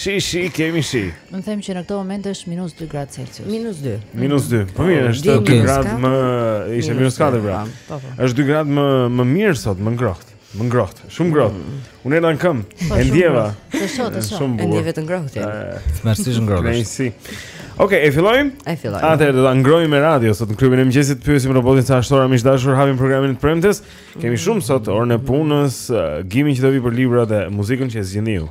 Shi, shi, kemi shi. Unë them që në këtë moment është minus 2 gradë Celsius. Minus 2. Minus 2. Po mirë, është 2 gradë më, ishte minus 4 pra. Po, po, po. Është 2 gradë më më mirë sot, më ngrohtë. Më ngrohtë, shumë ngrohtë. Mm. Unë erdha në këmbë, e ndjeva. Të shoh, të shoh. E ndjeva të ngrohtë. Tmerrësisht ngrohtë. Nice. Okej, e fillojmë? E fillojmë. Atëherë do ta ngrojmë me radio sot në klubin e mëngjesit, pyesim robotin sa është ora miq të dashur, hapim programin e së premtes. Kemi shumë sot orën e punës, Gimin që do vi për librat dhe muzikën që e zgjidhni ju.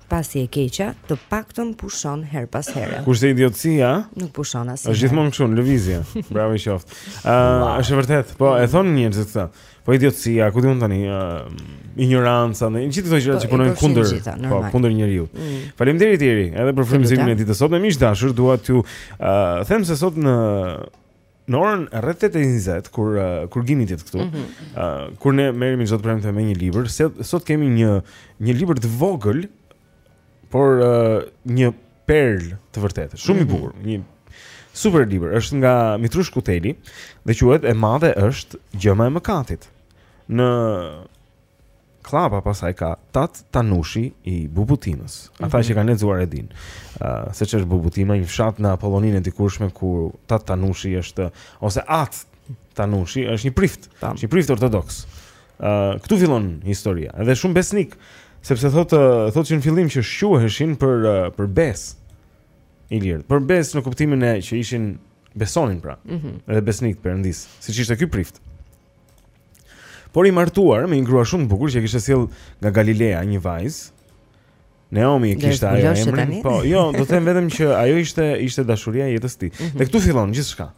pasi e keqja të paktën pushon herë pas here. Kurse idiotësia nuk pushon asnjëherë. Është gjithmonë kështu në lëvizje. Bravo i qoftë. Ëh, uh, është vërtet. Po e thonë njerëzit këtë. Po idiotësia, ku di unë tani, uh, injoranca, të gjitha këto gjëra po, që punojnë kundër, po kundër njeriu. Mm. Faleminderit Iri, edhe për frymëzimin e ditës së sotme miq të dashur, dua t'ju uh, them se sot në në orën rreth 8:20 kur uh, kur Gimi të jetë këtu, ëh, mm -hmm. uh, kur ne merremi çdo të premte me një libër, sot, sot kemi një një libër të vogël, por uh, një perlë të vërtetë, shumë mm -hmm. i mhm. bukur, një super libër, është nga Mitrush Kuteli dhe quhet E madhe është gjëma e mëkatit. Në kllapa pasaj ka Tat Tanushi i Bubutimës. Ata mm -hmm. që kanë lexuar e dinë. Ëh, uh, se ç'është Bubutima, një fshat në Apolloninë e dikurshme ku Tat Tanushi është ose At Tanushi është një prift, Tam. një prift ortodoks. Ëh, uh, këtu fillon historia. Edhe shumë besnik, sepse thotë thotë që në fillim që shquheshin për për besë. Ilirët, për besë në kuptimin e që ishin besonin pra. Mm -hmm. Edhe besnikë perëndisë, siç ishte ky prift. Por i martuar me një grua shumë të bukur që kishte sjellë nga Galilea një vajzë. Naomi e kishte ajo emrin. Po, jo, do të them vetëm që ajo ishte ishte dashuria e jetës së tij. Mm -hmm. Dhe këtu fillon gjithçka.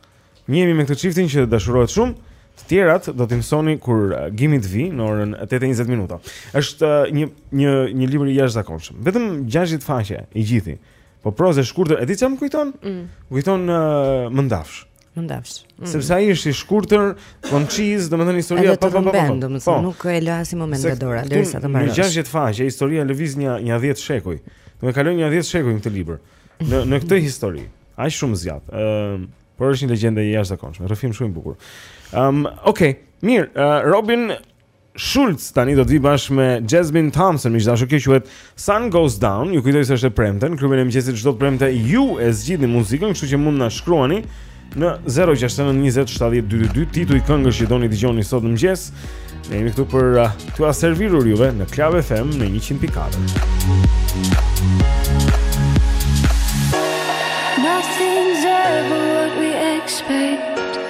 Njihemi me këtë çiftin që dashurohet shumë, të tjerat do t'i mësoni kur uh, Gimi të vijë në orën 8:20 minuta. Është uh, një një një libër i jashtëzakonshëm. Vetëm 60 faqe i gjithi. Po prozë e shkurtër, e di ça më kujton? Më kujton uh, Mëndafsh. Mëndafsh. Mm. Sepse ai është i shkurtër, konciz, domethënë historia pa pa pa. Edhe domethënë po. nuk e lë asnjë moment nga dora derisa ta mbarosh. Në 60 faqe historia lëviz një nja 10 shekuj. Domethënë kalon nja 10 shekuj në këtë libër. Në në këtë histori, aq shumë zgjat. Ëm, ehm, uh, por është një legjendë e jashtëzakonshme, rrëfim shumë i bukur. Ëm, um, okay, mirë, uh, Robin Schulz tani do të vijë bashkë me Jasmine Thompson, miq të dashur, kjo quhet Sun Goes Down. Ju kujtoj se është e premte, në klubin e mëngjesit çdo të premte ju e zgjidhni muzikën, kështu që mund na shkruani në 069 20 70 222 tituj këngësh që doni të dëgjoni sot në mëngjes. Ne jemi këtu për uh, t'ua servirur juve në Club FM në 100.4. Nothing's ever what we expect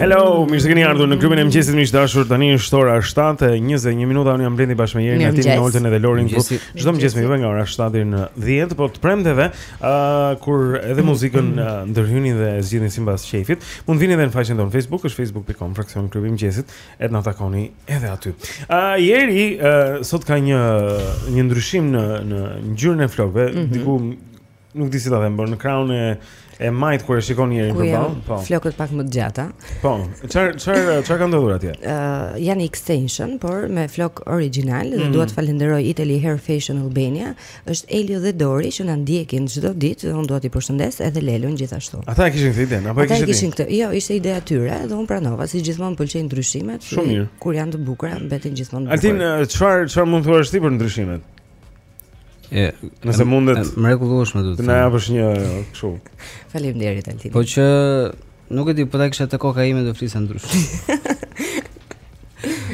Hello, mirë se keni ardhur në klubin e mëngjesit miq të dashur. Tani është ora 7:21 minuta. Unë jam Blendi bashkë me Jerin, Altinin, Oltën dhe Lorin. Çdo mëngjes me juve nga ora 7 deri në 10, po të premteve, ë uh, kur edhe muzikën uh, ndërhyni dhe zgjidhni sipas qejfit, mund vini edhe në faqen tonë Facebook, është facebook.com fraksion klubi i mëngjesit, edhe na takoni edhe aty. Ë uh, Jeri, uh, sot ka një një ndryshim në në ngjyrën e flokëve, mm -hmm. diku Nuk di si ta them, por në krahun e e majtë kur e shikon Jerin përballë, po. Flokët pak më të gjata. Po, çfar çfar çfar ka ndodhur atje? Ë, uh, janë extension, por me flok origjinal mm. dhe dua të falenderoj Italy Hair Fashion Albania. Është Elio dhe Dori që na ndjekin çdo ditë dhe unë dua t'i përshëndes edhe Lelun gjithashtu. Ata e kishin këtë ide, apo e kishin? Ata e kishin këtë. Jo, ishte ide e tyre dhe unë pranova, si gjithmonë pëlqejnë ndryshimet. Shumë mirë. Kur janë të bukura, mbeten gjithmonë të bukura. Altin, çfar çfarë mund të thuash ti për ndryshimet? E, nëse mundet. Mrekullueshme do thotë. Na japësh një kështu. Faleminderit Altin. Po që nuk e di, po ta kisha te koka ime do flisa ndryshe.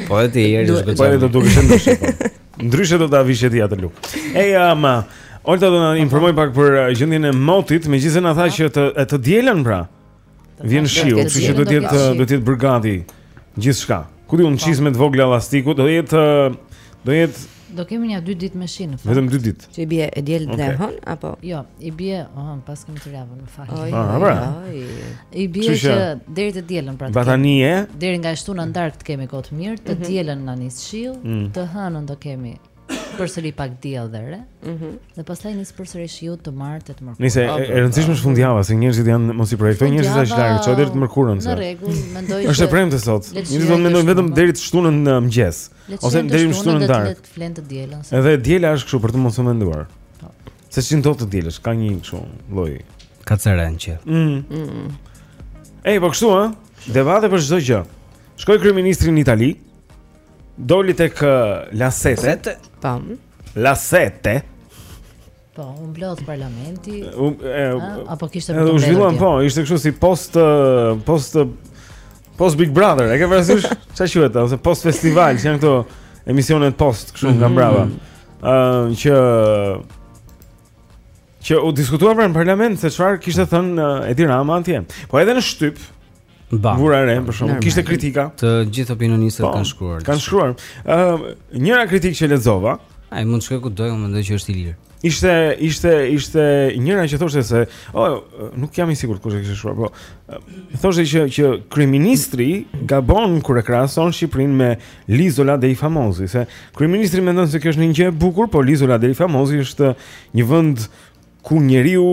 po e di Jeri është gocë. Po e do dukesh ndryshe. Po. Ndryshe do ta vishë ti atë luk. Ej, ama, Olta do na informojë pak për uh, gjendjen e motit, megjithëse na tha që të të dielën pra. Vjen shiu, kështu që do të jetë do të jetë bëj gati gjithçka. Ku diun po. çizme të vogla llastiku, do jetë do jetë Do kemi nja dy ditë me shi në fakt. Vetëm dy ditë. Që i bie e diel dhe okay. hënë apo? Jo, i bie, oh, pas kemi të javën, më fal. Ah, pra. I bie që deri të dielën pra. Batanie. Deri nga shtuna në darkë do kemi kohë të mirë, të mhm. dielën na nis shiu, mm. të hënën do kemi përsëri pak diell dhe re. Mhm. Mm dhe pastaj nis përsëri shiu të martë të mërkurën. Nëse e, e rëndësishme është fundjava, se njerëzit janë mos i projekto njerëzit kaq larg, çfarë deri të mërkurën se. Në rregull, mendoj se. Është e premte sot. Njerëzit do të mendojnë vetëm deri të shtunën në mëngjes ose deri të shtunën në darkë. Le të flenë të dielën. Edhe e diela është kështu për të mos u menduar. Po. Se s'i do të dielat, ka një kështu lloj kacerençe. Mhm. Mm Ej, po kështu, ha? Debate për çdo gjë. Shkoi kryeministri në Itali, Doli tek La Sette. Tam. La Sette. Po, u mblodh parlamenti. U apo kishte më të vërtetë. U zhvilluan po, ishte kështu si post post post Big Brother, e ke parasysh? Si quhet ose post festival, janë këto emisionet post kështu nga mhm. prapa. Ëm që që u diskutua në parlament se çfarë kishte thënë Edi Rama atje. Po edhe në shtyp, Ba. Vura re për shkak. Kishte kritika. Të gjithë opinionistët po, kanë shkruar. Kanë shkruar. Ë, uh, njëra kritikë që lexova, ai mund të shkojë kudo, unë mendoj që është i lirë. Ishte ishte ishte njëra që thoshte se, oh, nuk jam i sigurt kush e kishte shkruar, po. Thoshte që që kryeministri gabon kur e krahason Shqipërinë me L'Isola dei Famosi, se kryeministri mendon se kjo është një gjë e bukur, por L'Isola dei Famosi është një vend ku njeriu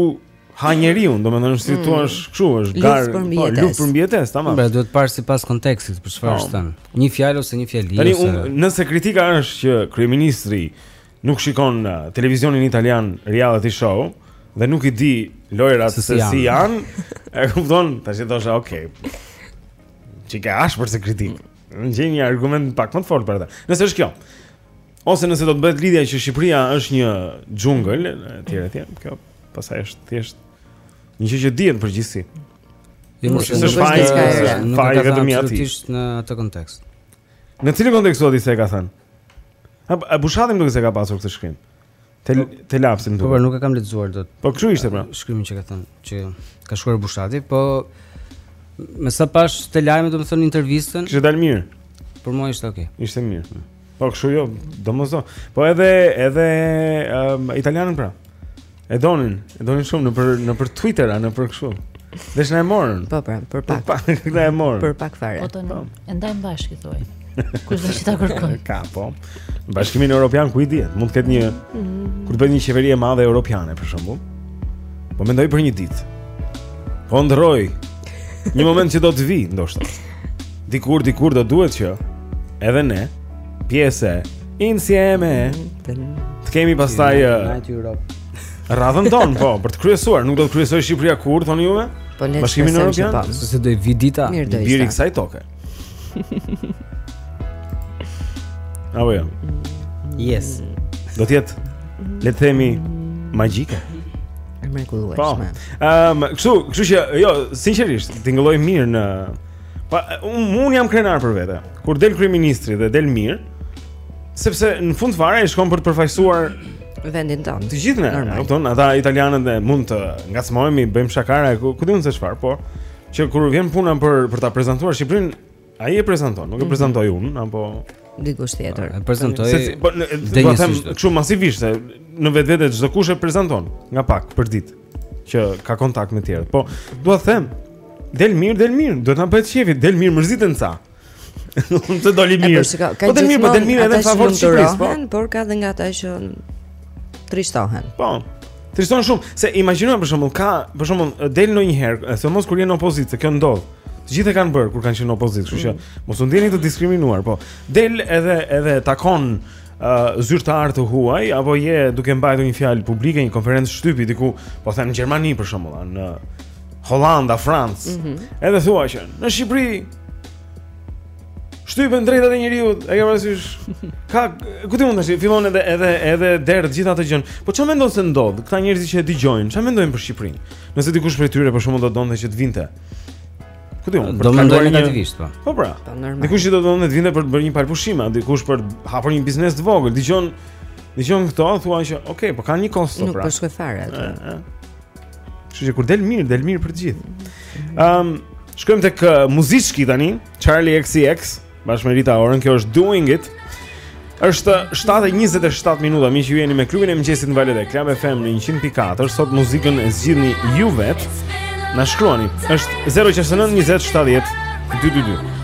ha njeriun, domethënë si mm. thua është kështu, është garë, po luftë për mbijetesë, tamam. Pra duhet parë sipas kontekstit për çfarë po. është thënë. Një fjalë ose një fjali ose. Tani nëse kritika është që kryeministri nuk shikon uh, televizionin italian, reality show dhe nuk i di lojërat se si janë, e kupton, pra do thosha, okay. S'i ka as përse kritikë. Gjej një argument pak më të fortë për atë. Nëse është kjo. Ose nëse do të bëhet lidhja që Shqipëria është një xhungël etj etj, kjo pastaj është thjesht një gjë që dihet përgjithësisht. Jo, nuk është faj, nuk ka vetëm ja ti. Në atë kontekst. Në cilin kontekst e ka thënë? A, a Bushati më duket se ka pasur këtë shkrim. Te te Lapsi më duket. Po, po nuk e kam lexuar dot. Po kështu ishte pra. Shkrimin që ka thënë që ka shkruar Bushati, po me sa pashë te lajme do të thonë intervistën. Kishte dalë mirë. Për mua ishte okay. Ishte mirë. Po kështu jo, domosdo. Po edhe edhe um, italianët pra. E donin, e donin shumë nëpër nëpër Twitter, nëpër kështu. Desh na e morën. Po pra, për pak. Për pak na e morën. Për pak fare. Po tani. Po. E ndajmë bashkë thuaj. Kush do të ta kërkojë? Ka po. Bashkimin Evropian, ku i dihet? Mund të ketë një mm. kur të bëhet një qeveri e madhe europiane për shembull. Po mendoj për një ditë. Po ëndërroj. Një moment që do të vijë, ndoshta. Dikur dikur do duhet që edhe ne pjesë e BE-së, ta kemi pastaj në Europe. Radhën tonë, po, për të kryesuar, nuk do të kryesojë Shqipëria kurrë, thoni juve? Po Bashkimin Europian, po. sepse do i vijë dita, i biri i kësaj toke. Apo jo. Yes. Do të jetë le të themi magjike. E mrekullueshme. Po. Ehm, um, kështu, kështu që jo, sinqerisht, tingëlloi mirë në Pa unë, unë jam krenar për vete. Kur del kryeministri dhe del mirë, sepse në fund fare ai shkon për të përfaqësuar vendin tonë. Të gjithë ne, kupton, ata italianët ne mund të ngacmohemi, bëjmë shakara, ku ku di unë se çfarë, po që kur vjen puna për për ta prezantuar Shqipërinë, ai e prezanton, nuk e mhm. prezantoj unë, apo dikush tjetër. E prezantoj. Po, do të them kështu masivisht se në vetvete çdokush e prezanton nga pak përditë që ka kontakt me të tjerët. Po, dua të them, del mirë, del mirë, duhet të na bëhet qejfi, del mirë, mërziten ca. Që doli mirë. Po del mirë, po del mirë edhe në favor të Shqipërisë, po. Por ka dhe nga ata që trishtohen. Po. Trishtohen shumë, se imagjino më për shembull ka, për shembull del ndonjëherë, sidomos kur je në opozitë, kjo ndodh. Të gjithë e kanë bërë kur kanë qenë në opozitë, kështu që mm. mos u ndjeni të diskriminuar, po. Del edhe edhe takon uh, zyrtarë të huaj apo je duke mbajtur një fjalë publike, një konferencë shtypi diku, po them në Gjermani për shembull, në Holandë, Francë. Mm -hmm. Edhe thua që në Shqipëri Shtypën të drejtat e njeriut, e ke parasysh? Ka, ku ti mund të thuash, fillon edhe edhe edhe deri te gjitha ato gjëra. Po çfarë mendon se ndodh? Këta njerëz që e dëgjojnë, çfarë mendojnë për Shqipërinë? Nëse dikush prej tyre për shembull do donte që të vinte. Ku ti mund? Do mendojnë negativisht, po. Po pra. Po, dikush që do donte të vinte për të bërë një palë pushime, dikush për të hapur një biznes të vogël, dëgjon dëgjon këto, thua që, "Ok, po kanë një kosto pra." Nuk po shkoj fare atje. Kështu që kur del mirë, del mirë për të gjithë. Ëm, um, shkojmë tek uh, muzikë tani, Charlie XCX, bashkë me Rita Ora, kjo është Doing It. Është 7:27 minuta, miq, ju jeni me klubin e mëngjesit në valët e Club FM në 100.4. Sot muzikën e zgjidhni ju vet. Na shkruani. Është 069 20 70 222.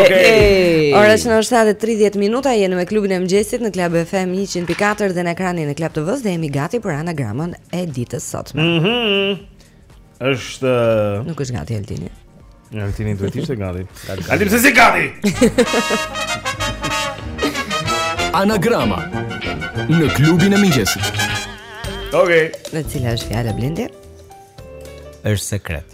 Okej. Ora është 7:30 minuta, jemi me klubin e mëngjesit në Club FM 100.4 dhe në ekranin e Club TV-s dhe jemi gati për anagramën e ditës sot. Mhm. Mm është eh, Nuk është gati Altini. Altini duhet të ishte gati. Altin, pse s'je gati. Anagrama në klubin e mëngjesit. Okej. Okay. Dhe cila është fjala Blendi? Është sekret.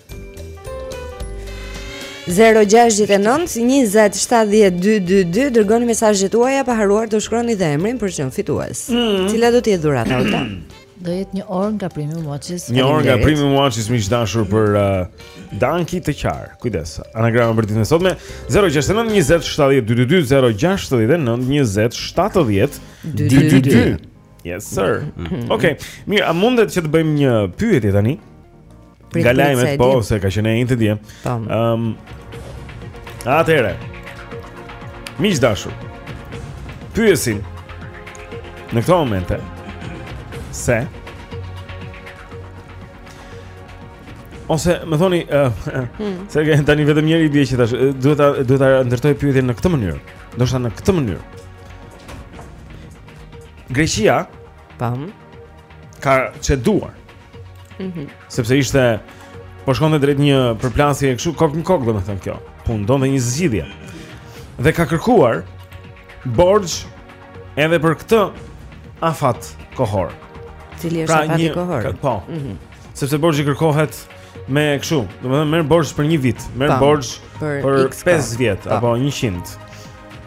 0-6-9-27-12-2 Dërgoni mesazhet tuaja pa harruar të shkruani dhe emrin për të qenë fitues mm -hmm. Cila do të jetë dhurata sot? Do jetë një orë nga Premium Watches Një orë nga Premium Watches miq të dashur për uh, danki të qarë Kujdes, anagrama për ditën e sotme 0-6-9-27-12-2 0-6-9-27-12-2 Yes, sir mm -hmm. Ok, mirë, a mundet që të bëjmë një pyetje tani? Prit, nga lajmet, po, se ka qenë e enjte dje. Ëm. Um, Atëherë. Miq të dashur. Pyesim në këto momente se Ose më thoni, uh, hmm. se tani vetëm njëri i bie që tash duhet ta duhet ta ndërtoj pyetjen në këtë mënyrë. Ndoshta në këtë mënyrë. Greqia Pam. Ka ceduar. Mhm. Mm Sepse ishte po shkonte drejt një përplasje kështu kokë më kokë domethënë kjo. Po donte një zgjidhje. Dhe ka kërkuar borxh edhe për këtë afat kohor. Cili është pra, afati një, kohor? Ka, po. Mhm. Mm Sepse borxhi kërkohet me kështu, domethënë merr borxh për një vit, merr borxh për, për 5 vjet pa. apo 100.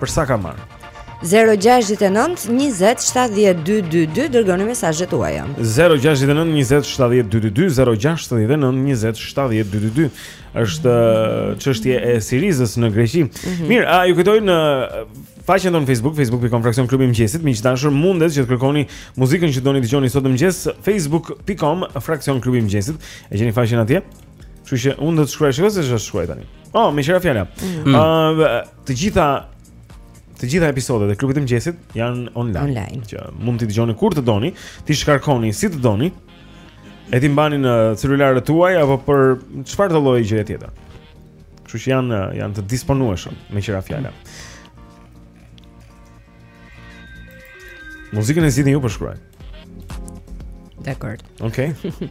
Përse ka marrë? 0-6-9-27-12-22 Dërgoni mesazhet tuaja 0-6-9-27-12-22 0-6-9-27-12-22 është çështje e Sirizës në Greqi mm -hmm. Mirë, a ju kujtoj në faqen tonë Facebook, facebook.com fraksion klubi i mëngjesit Miq të dashur mundet që të kërkoni muzikën që doni të dëgjoni sot në mëngjes Facebook.com fraksion klubi i mëngjesit E gjeni faqen atje Që që unë do të shkruaj shkruaj se ç'të shkruaj tani Oh, meqë ra fjala mm. uh, Të gjitha të gjitha episodet e klubit të mëngjesit janë online. Online. Që mund t'i dëgjoni kur të doni, t'i shkarkoni si të doni. E t'i mbani në celularët tuaj apo për çfarëdo lloj gjëje tjetër. Kështu që janë janë të disponueshëm meqë ra fjala. Muzikën e zgjidhni ju po shkruaj. Dakord. Okej. Okay.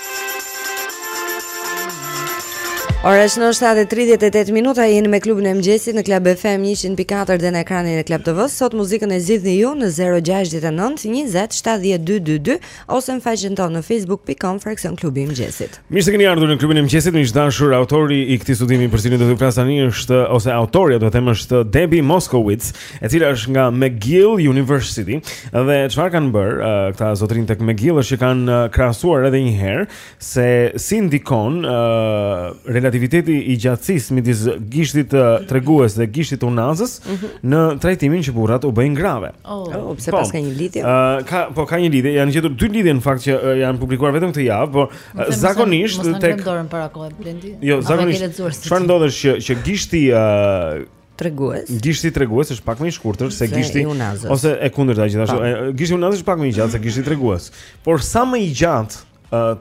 Ora është 7:38 minuta jeni me klubin e mëngjesit në Club FM 100.4 dhe në ekranin e Club TV. Sot muzikën e zgjidhni ju në 069 20 70 222 ose në faqen tonë në facebook.com fraksion klubi i mëngjesit. Mirë se keni ardhur në klubin e mëngjesit. Miq të dashur, autori i këtij studimi për të cilin do të flas tani është ose autorja do të them është Debbie Moskowitz. e cila është nga McGill University dhe çfarë kanë bërë uh, këta zotërinj tek McGill është që kanë uh, krahasuar edhe një herë se si ndikon uh, relativiteti i gjatësisë midis gishtit uh, tregues dhe gishtit të unazës mm -hmm. në trajtimin që burrat u bëjnë grave. Oh, oh pse po, paska një lidhje? Uh, ka po ka një lidhje, janë gjetur dy lidhje në fakt që uh, janë publikuar vetëm këtë javë, por uh, zakonisht tek Mos e shih dorën para kohë Blendi. Jo, zakonisht. Çfarë ndodh është që që gishti uh, tregues. Gishti tregues është pak më i shkurtër se gishti ose e kundërta gjithashtu. Po. Gishti i unazës është pak më i gjatë se gishti tregues. Por sa më i gjatë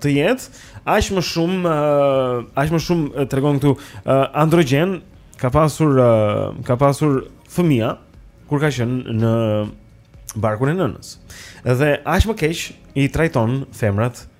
të jetë, aq më shumë aq më shumë tregon këtu androgjen ka pasur ka pasur fëmija kur ka qenë në barkun e nënës. Dhe aq më keq i trajton femrat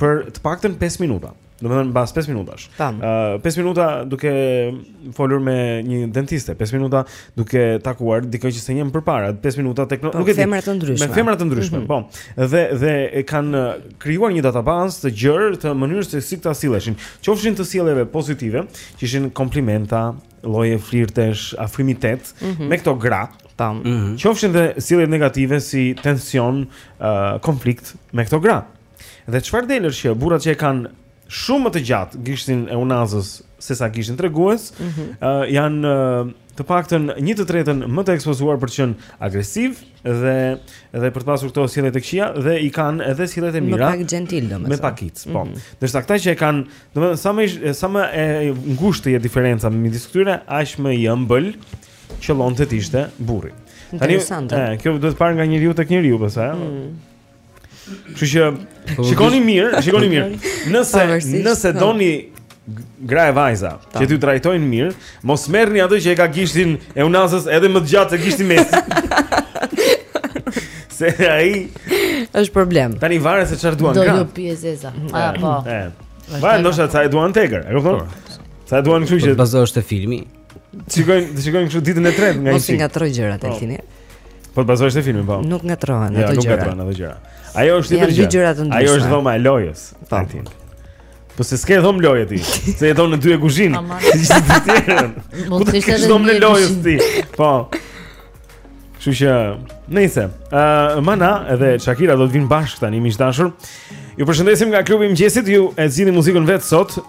për të paktën 5 minuta. Domethënë mbas 5 minutash. Ë uh, 5 minuta duke folur me një dentiste, 5 minuta duke takuar dikë që s'e njihnin më përpara, 5 minuta tek po, nuk e di. Me femra të ndryshme. Me femra të ndryshme, mm -hmm. po. Dhe dhe kanë krijuar një database të gjerë të mënyrës se si këta silleshin. Qofshin të sjelljeve pozitive, që ishin komplimenta, lloje flirtesh, afrimitet mm -hmm. me këto gra, tam. Mm -hmm. Qofshin dhe sjelljeve negative si tension, uh, konflikt me këto gra. Dhe çfarë del është që burrat që e kanë shumë më të gjatë gishtin e unazës se sa gishtin tregues, mm -hmm. uh, janë uh, të paktën 1/3 më të ekspozuar për të qenë agresiv dhe dhe për të pasur këto sjellje të këqija dhe i kanë edhe sjelljet e mira. Më pak gentil domethënë. Më pak, po. Mm -hmm. Ndërsa këta që e kanë, domethënë sa më sa më e ngushtë e diferenca midis këtyre, aq më i ëmbël qëllonte të ishte burri. Tani, e, kjo duhet parë nga njeriu tek njeriu, pastaj. Mm. Kështu që shikoni mirë, shikoni mirë. Nëse nëse po. doni gra e vajza po. që t'ju trajtojnë mirë, mos merrni atë që e ka gishtin e unazës edhe më të gjatë se gishti mes. Se ai është problem. Tani varet se çfarë duan gratë. Do ju pijë e zeza. Ah, po. Varet ndoshta sa e duan të egër, e kupton? Po. Sa e duan kështu që po të bazohesh te filmi. Shikojnë, të shikojnë kështu ditën e tretë nga ai. Mos i ngatroj gjërat po. Altini. Po të bazohesh te filmi, po. Nuk ngatrohen ato gjëra. Ja, nuk ngatrohen ato gjëra. Ajo është tjetër gjë. Ajo është dhoma e lojës. Po. Po se s'ke dhomë loje ti, se jeton në dy e kuzhinë. Po të kishe dhomën e lojës ti. Po. Kështu që, nëse, ë uh, Mana edhe Shakira do të vinë bashkë tani miq të dashur. Ju përshëndesim nga klubi i mëngjesit, ju e zgjidhni muzikën vetë sot.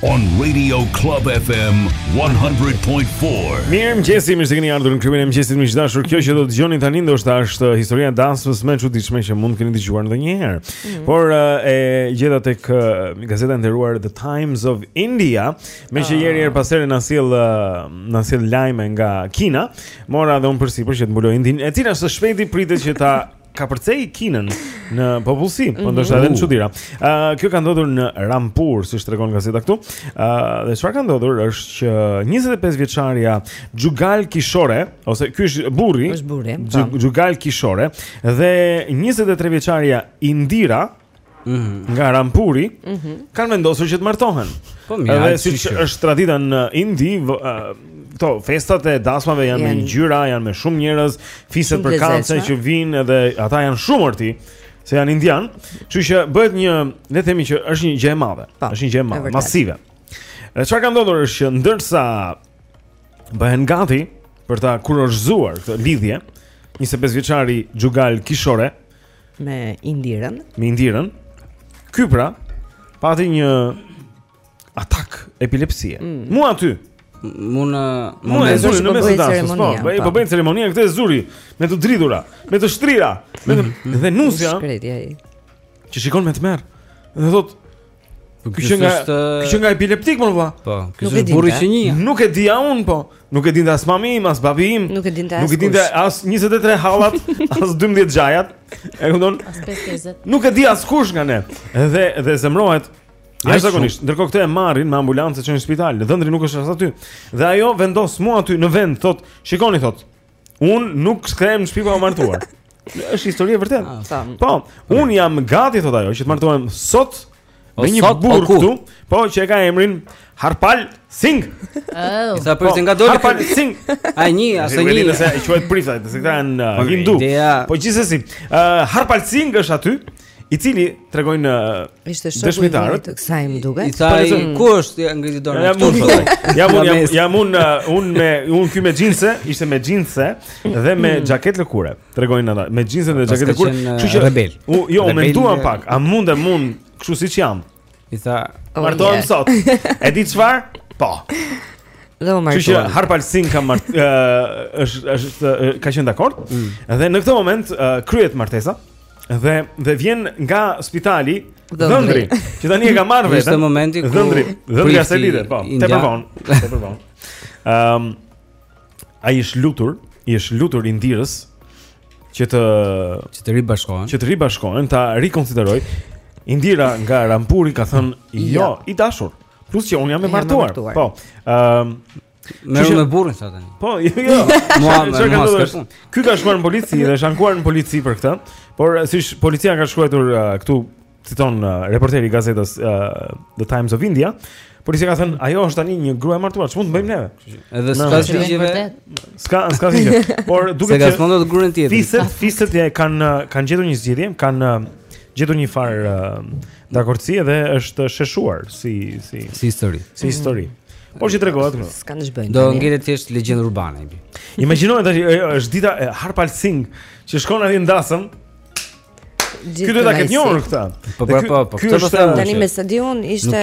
On Radio Club FM 100.4. Mirëmëngjesi, mirë se keni ardhur në klubin e mëngjesit miq të dashur. Kjo që do të dëgjoni tani ndoshta është uh, historia e dasmës më e çuditshme që mund të keni dëgjuar ndonjëherë. Mm -hmm. Por uh, e gjeta tek uh, gazeta e nderuar The Times of India, meqë Jeri ah. herë pas herë na sjell uh, na sjell lajme nga Kina, mora dhe unë përsipër që të mbuloj Indinë, e cila së shpejti pritet që ta kapërcejë Kinën në popullsi, po ndoshta edhe në mhm. çudira. Ë uh, kjo ka ndodhur në Rampur, siç tregon gazeta këtu. Ë uh, dhe çfarë ka ndodhur është që 25 vjeçarja Xhugal Kishore, ose ky është burri, është burri. Po. Xhugal Kishore dhe 23 vjeçarja Indira, Mhm. nga Rampuri mhm. kanë vendosur që të martohen. Po mirë. Edhe siç është tradita në Indi, këto festat e dasmave janë me ngjyra, janë me shumë njerëz, fiset përkatëse që vijnë edhe ata janë shumë Arti se janë indianë, kështu që bëhet një, le të themi që është një gjë e madhe, po, është një gjë e madhe, masive. Dhe çfarë ka ndodhur është që ndërsa bëhen gati për ta kurorëzuar këtë lidhje, 25 vjeçari Xhugal Kishore, me Indirën. Me Indirën. Ky pra pati një atak epilepsie. Mm. Mu aty. Mu në mu e zuri në mes të dasmës. Po, po, po bëhej ceremonia këtë e zuri me të dridhura, me të shtrira, me të... dhe nusja. I shkreti ai. Që shikon me tmerr. Dhe thotë, Po ky qenka ky qenka epileptik mor vlla. Po, ky është burri që një. Nuk e dija un po. Nuk e dinte as mami im, as babi im. Nuk e dinte as. Nuk e dinte as 23 hallat, as 12 xhajat. E kupton? As 50. Nuk e di askush nga ne. Dhe dhe zemrohet. Ja zakonisht, ndërkohë këtë e marrin me ambulancë çojnë spital. Dhëndri nuk është as aty. Dhe ajo vendos mu aty në vend, thot, shikoni thot. Un nuk kthehem në shtëpi pa u martuar. Është histori e vërtetë. Ah, sa- Po, un jam gati thotë ajo që të martohem sot O, me një sot, o, burrë ku? këtu, po që e ka emrin Harpal Singh. Oh. Ça, po se nga doli. Harpal Singh. Ai një, as Nuk e di një. nëse e quhet prift a, se këta janë uh, Po, hindu. ideja- Po gjithsesi, uh, Harpal Singh është aty I cili tregojnë dëshmitarët Ishte shoku i mirë të kësaj më duket. I tha ku është ja ngriti dorën. Jam un. Jam un. Jam un un me un ky me xhinse, ishte me xhinse dhe me mm. xhaketë lëkure. Tregojnë ata me xhinse dhe xhaketë lëkure. Kështu që rebel. U jo, u mendua pak, a mundem, mund kështu siç jam. I tha, oh, "Martohem yeah. sot." E di çfarë? Po. Dhe u martuan. Që Harpal Singh ka mart është është ka qenë dakord. Mm. Dhe në këtë moment uh, kryhet martesa dhe dhe vjen nga spitali dhëndri, që tani e ka marrë veten. Në këtë momentin ku dhëndri, dhëndri ka selitë, po. Te përvon, te përvon. Ehm um, ai është lutur, i është lutur Indirës që të që të ribashkohen, që të ribashkohen, ta rikonsideroj. Indira nga Rampuri ka thënë, "Jo, jo i dashur. Plus që un jam e martuar." Po. Ëm um, Me këtë burrin sa tani. Po, jo, jo. Mua më ka thënë. Ky ka shkuar në polici dhe është ankuar në polici për këtë. Por se policia ka shkruar uh, këtu citon uh, reporteri i gazetës uh, The Times of India, policia ka thënë ajo është tani një grua e martuar, ç'mund të bëjmë neve? Edhe s'ka zgjidhje. S'ka, s'ka zgjidhje. Por duket se ka të gruën tjetër. Fiset, fiset ja kanë uh, kanë gjetur një zgjidhje, kanë uh, gjetur një far uh, dakordsi dhe është sheshuar si si si histori. Si histori. Mm. Po që tregohet këtu. S'kan ç'bëjnë. Do ngjelet thjesht legjendë urbane mbi. Imagjinoje tash është dita e Harpal Singh që shkon atje në dasëm Ky do ta ketë njohur këtë. Po po po, po këtë do të them. Tani me sa di un ishte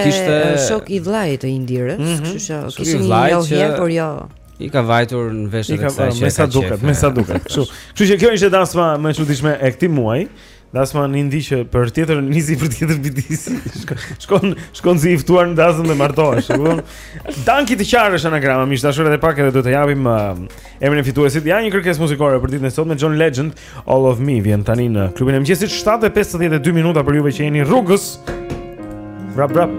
shok i vllait të Indirës, mhm. kështu që kishte një njohje, por jo. I ka vajtur në vesh të kësaj që. Me sa duket, me sa duket. Kështu. Kështu që kjo ishte dasma më e çuditshme e këtij muaji. Dasma në Indi që për tjetër nisi për tjetër bitis. Shkon shkon si i ftuar në dasmë dhe martohesh, e kupton? Ndërgjyqtarë është anagrama, miq të dashur edhe pak edhe do të japim uh, emrin e fituesit. Ja një kërkesë muzikore për ditën e sotme John Legend, All of me vjen tani në klubin e mëngjesit 7:52 minuta për juve që jeni rrugës. Vrap vrap.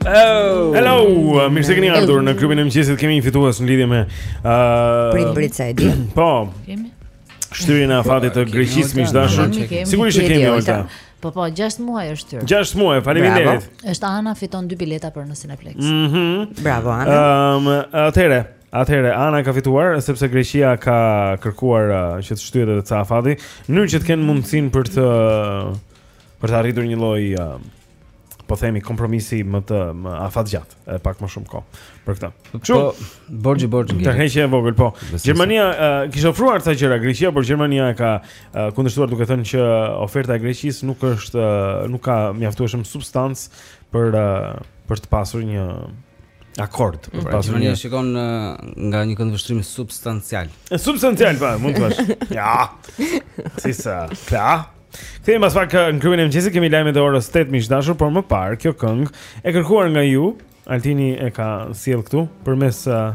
Oh. Hello, uh, mirë se keni ardhur në klubin e mëngjesit. Kemi një fitues në lidhje me ë uh, Prit Brica e di. Po. Kemi. Shtyrjen e afatit të Greqisë miq dashur. Sigurisht e kemi Olta. Po po, 6 muaj është shtyrë. 6 muaj, faleminderit. Është Ana fiton dy bileta për në Cineplex. Mhm. Mm Bravo Ana. Ëm, um, atëre, atëre Ana ka fituar sepse Greqia ka kërkuar uh, që të shtyhet edhe ca afati, në mënyrë që të kenë mundësinë për të për të arritur një lloj uh, po themi kompromisi më të më afatgjat, edhe pak më shumë kohë për këtë. Kështu, po, borxhi borxhi. Tërheqje e vogël, po. Gjermania uh, kishte ofruar këta gjëra Greqia, por Gjermania e ka uh, kundërshtuar duke thënë që oferta e Greqisë nuk është uh, nuk ka mjaftueshëm substancë për uh, për të pasur një Akord. Mm. Pra, Gjermania e shikon nga një këndvështrim substancial. E substancial po, mund të thuash. Ja. Si sa? Pra. Kthehemi pas pak në klubin e mëngjesit, kemi lajmet e orës 8 miq dashur, por më parë kjo këngë e kërkuar nga ju, Altini e ka sjell këtu përmes uh,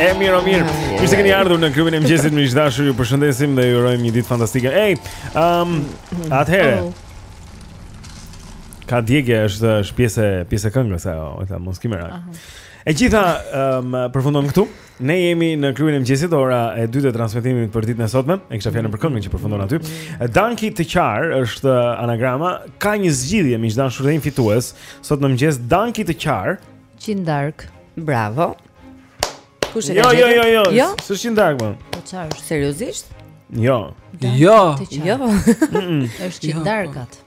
E mirë, o mirë. Mirë se keni ardhur në klubin e mëngjesit miq të dashur. Ju përshëndesim dhe ju urojmë një ditë fantastike. Ej, um, atëherë. Oh. Ka djegje është është pjesë pjesë e këngës ajo, ata mos kimë rak. E gjitha um, përfundon këtu. Ne jemi në klubin e mëngjesit ora e dytë e transmetimit për ditën e sotme. E kisha fjalën për këngën që përfundon aty. Danki të qar është anagrama, ka një zgjidhje miq dashur dhe një fitues. Sot në mëngjes Danki të qar, Qindarkat. Bravo. Kush e jo, ka? Jo, jo, jo, jo. S'është Qindarkat. Po çfarë është seriozisht? Jo. Jo. Jo. Është Qindarkat. Jo.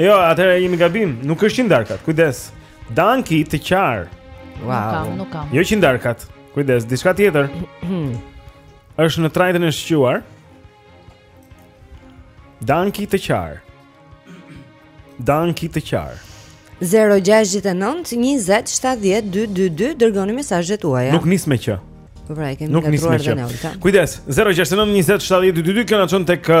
Jo, atëherë jemi gabim. Nuk është qindarkat. Kujdes. Danki të qar. Wow. Nuk kam, nuk kam. Jo qindarkat. Kujdes, diçka tjetër. është në trajtën e shquar. Danki të qar. Danki të qar. 0-6-9-20-7-10-2-2-2 Dërgoni mesazhet tuaja Nuk nis me q Nuk nis me q Kujdes 0-6-9-20-7-10-2-2-2 Kjo në qënë të kë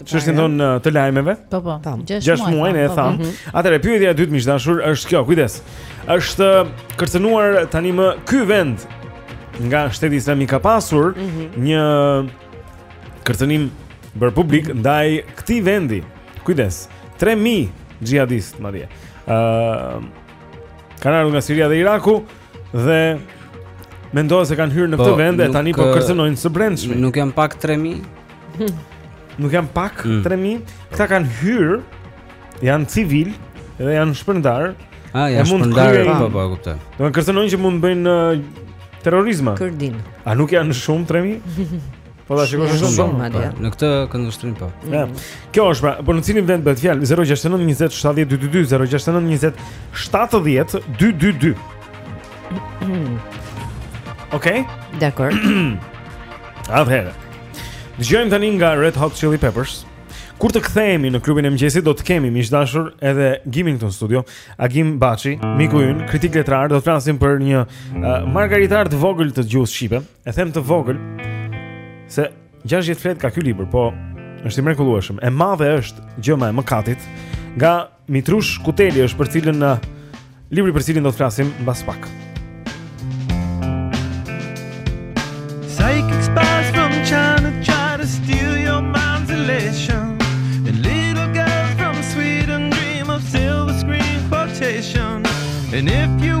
Çështjen tonë të lajmeve. Po po. 6 muaj ne e thamë. Po, po. Atëre pyetja e dytë miq dashur është kjo, kujdes. Është kërcënuar tani më ky vend nga shteti islamik ka pasur mm -hmm. një kërcënim bërë publik mm -hmm. ndaj këtij vendi. Kujdes. 3000 xhihadistë madje. Ëm uh, kanë ardhur nga Siria dhe Iraku. dhe mendohet se kanë hyrë në po, këtë vend e tani po kërcënojnë së brendshmi. Nuk janë pak 3000. nuk janë pak 3000. Mm. Këta kanë hyrë, janë civilë dhe janë shpërndarë. Ah, janë shpërndarë, po po e kuptoj. Do të kërcënojnë që mund të bëjnë uh, terrorizma. Kurdin. A nuk janë shumë 3000? Po ta shikosh shumë shumë madje. Po, në këtë këndvështrim po. Ja. Mhm. Kjo është pra, po në cilin vend bëhet fjalë? 069 20 70 222 069 20 70 222. Okej. Dakor. Atëherë. Dëgjojmë tani nga Red Hot Chili Peppers. Kur të kthehemi në klubin e mëngjesit do të kemi mik të dashur edhe Gimin këtu në studio, Agim Baçi, miku ynë, kritik letrar, do të flasim për një uh, margaritar të vogël të gjuhës shqipe. E them të vogël se 60 fletë ka ky libër, po është i mrekullueshëm. E madhe është gjëma e mëkatit. Nga Mitrush Kuteli është për të cilin uh, libri për të cilin do të flasim mbas pak. Psychic spies from China try to steal your mind's elation. The little girl from Sweden dream of silver screen quotation. And if you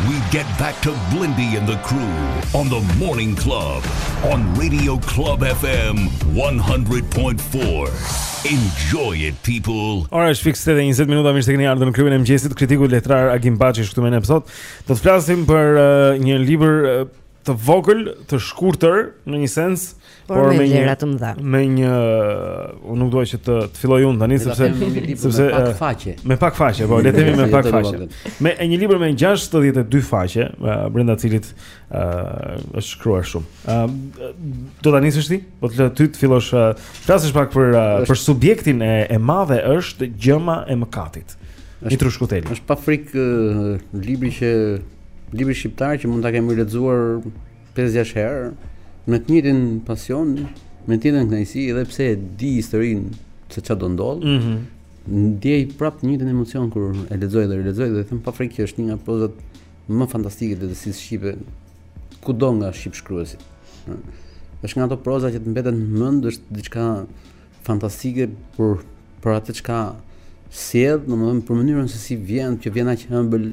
We get back to Blendi and the crew on the morning club on Radio Club FM 100.4. Enjoy it people. Ora është fiks tetë e 20 minuta mirë se keni ardhur në klubin e mëngjesit. Kritiku letrar Agim Baçi është këtu me ne sot. Do të flasim për uh, një libër uh, të vogël, të shkurtër në një sens. por me vlera të mëdha. Me një unë nuk dua që të të filloj unë tani sepse sepse me pak faqe. Me pak faqe, po le të themi me pak faqe. Me një libër me 62 faqe, brenda të cilit është shkruar shumë. Ë do ta nisësh ti? Po të lë ty të fillosh të flasësh pak për për subjektin e e madhe është gjëma e mëkatit. Mitrush Kuteli. Është pa frikë libri që libri shqiptar që mund ta kemi lexuar Pesë-gjashtë herë, me të njëjtin pasion, me të njëjtën kënaqësi, edhe pse e di historinë se çfarë do ndodhë. Ëh. Mm -hmm. Ndjej prapë të njëjtin emocion kur e lexoj dhe rilexoj dhe them pa frikë që është një nga prozat më fantastike të letërsisë shqipe kudo nga shqipshkruesit. Është nga ato proza që të mbeten në mend, është diçka fantastike për për atë çka sjell, domethënë për mënyrën se si vjen, që vjen aq ëmbël,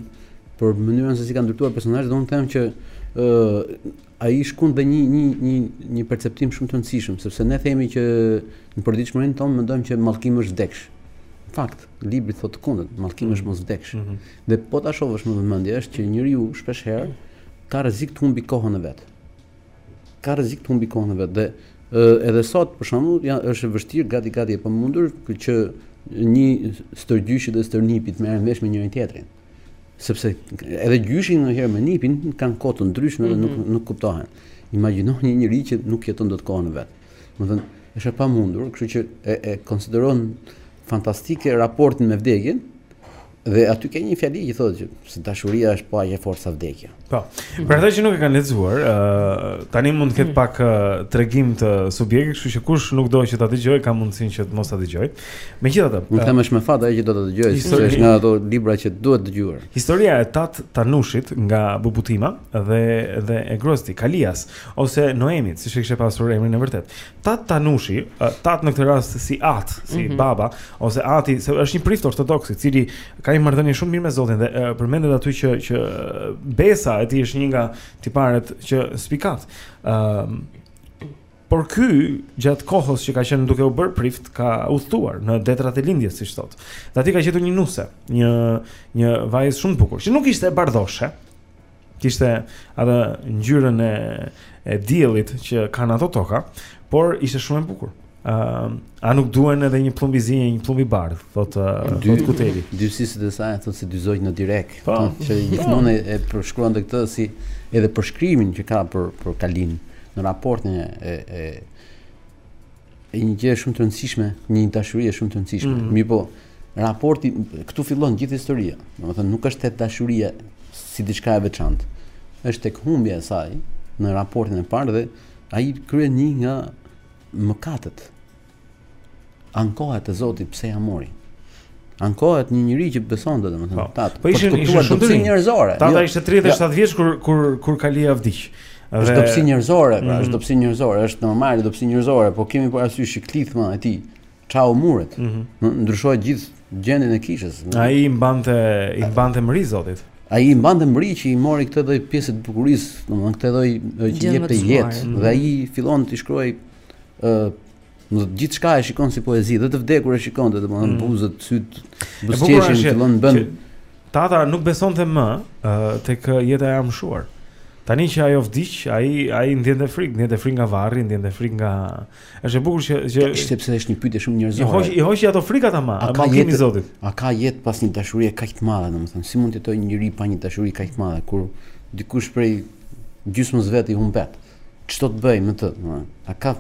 për mënyrën se si ka ndërtuar personazhin, do të thoja që ë ai shkon dhe një një një një perceptim shumë të rëndësishëm, sepse ne themi që në përditshmërinë tonë mendojmë që mallkim është vdeksh. Në fakt, libri thotë të kundërtën, mallkim është mhm. mos vdeksh. Mm -hmm. Dhe po ta shohësh me vëmendje është që njeriu shpesh herë ka rrezik të humbi kohën e vet. Ka rrezik të humbi kohën e vet dhe edhe sot për shembull ja është e vështirë gati gati e pamundur që një stërgjysh dhe stërnip të merren vesh me njëri-tjetrin. Sepse edhe gjyshi ndonjëherë me nipin kanë kohë të ndryshme dhe nuk mhm. nuk kuptohen. Imagjino një njeri që nuk jeton dot kohën e vet. Domethënë, është e pamundur, kështu që e, e konsideroj fantastike raportin me vdekjen, Dhe aty ke një fjali që thotë që se dashuria është po aq e fortë sa vdekja. Po. Për ata që nuk e kanë lexuar, ë uh, tani mund të ketë mm. pak uh, tregim të subjektit, kështu që kush nuk do që ta dëgjojë ka mundësinë që të mos ta dëgjojë. Megjithatë, mund të them është me fat ai që do ta dëgjojë, se është nga ato libra që duhet dëgjuar. Historia e Tat Tanushit nga Bubutima dhe dhe e gruas Kalias ose Noemit, siç e kishte pasur emrin e vërtetë. Tat Tanushi, tat në këtë rast si at, si mm -hmm. baba ose ati, se është një prift ortodoks i cili ka një marrëdhënie shumë mirë me Zotin dhe përmendet aty që që besa e tij është një nga tiparet që spikat. Ëm ehm, uh, Por ky gjatë kohës që ka qenë duke u bërë prift ka udhëtuar në detrat e lindjes siç thotë. Dhe aty ka gjetur një nuse, një një vajzë shumë të bukur, që nuk ishte bardhoshe. kishte atë ngjyrën e e diellit që kanë ato toka, por ishte shumë e bukur. Ë, uh, a nuk duhen edhe një pëllumb i zi e një pëllumb i bardhë, thotë uh, thotë Kuteli. Dy sytë e saj thotë si dy zogj në direk, po. që gjithmonë e përshkruante këtë si edhe përshkrimin që ka për për Kalijen në raportin e e E një gjë shumë të rëndësishme, një dashuri shumë të rëndësishme. Mm -hmm. Mirëpo, raporti, këtu fillon gjithë historia. Domethënë, nuk është te dashuria si diçka e veçantë. është tek humbja e saj në raportin e parë dhe ai kryen një nga mëkatet. Ankohet te Zoti pse ia mori. Ankohet një njeri që besonte domethënë po. tat. Po, po ishin ishin shumë të rinj njerëzore. Tata jo. ishte 37 vjeç kur kur kur Kalia vdiq. Dhe... Është dobësi njerëzore, pra, është mhm. dobësi njerëzore, është normale dobësi njerëzore, po kemi parasysh, klithma e tij. Çau muret. Mm -hmm. Ndryshoi gjithë gjendjen e kishës. Ai i mbante i mbante mëri Zotit. Ai i mbante mëri që i mori këtë lloj pjesë të bukurisë, domethënë këtë lloj që jepte jetë dhe ai fillon të shkruajë ë Domethënë gjithçka e shikon si poezi Dhe të vdekur e shikon domethënë mm. buzët, sytë, buzëqeshjen, të lënë bënë Tata nuk besonte më uh, te kjo jetë e amshuar Tani që ajo vdiq, ai ai ndjente frikë, ndjente frikë nga varri, ndjente frikë nga është e bukur që që ishte sepse është një pyetje shumë njerëzore. I hoqi i hoqi ato frikat ama, a ka jetë Zotit. A ka jetë pas një dashurie kaq të madhe, domethënë, si mund të jetojë njeri pa një dashuri kaq të madhe kur dikush prej gjysmës së vet i humbet. Çdo të bëj me të, më. A ka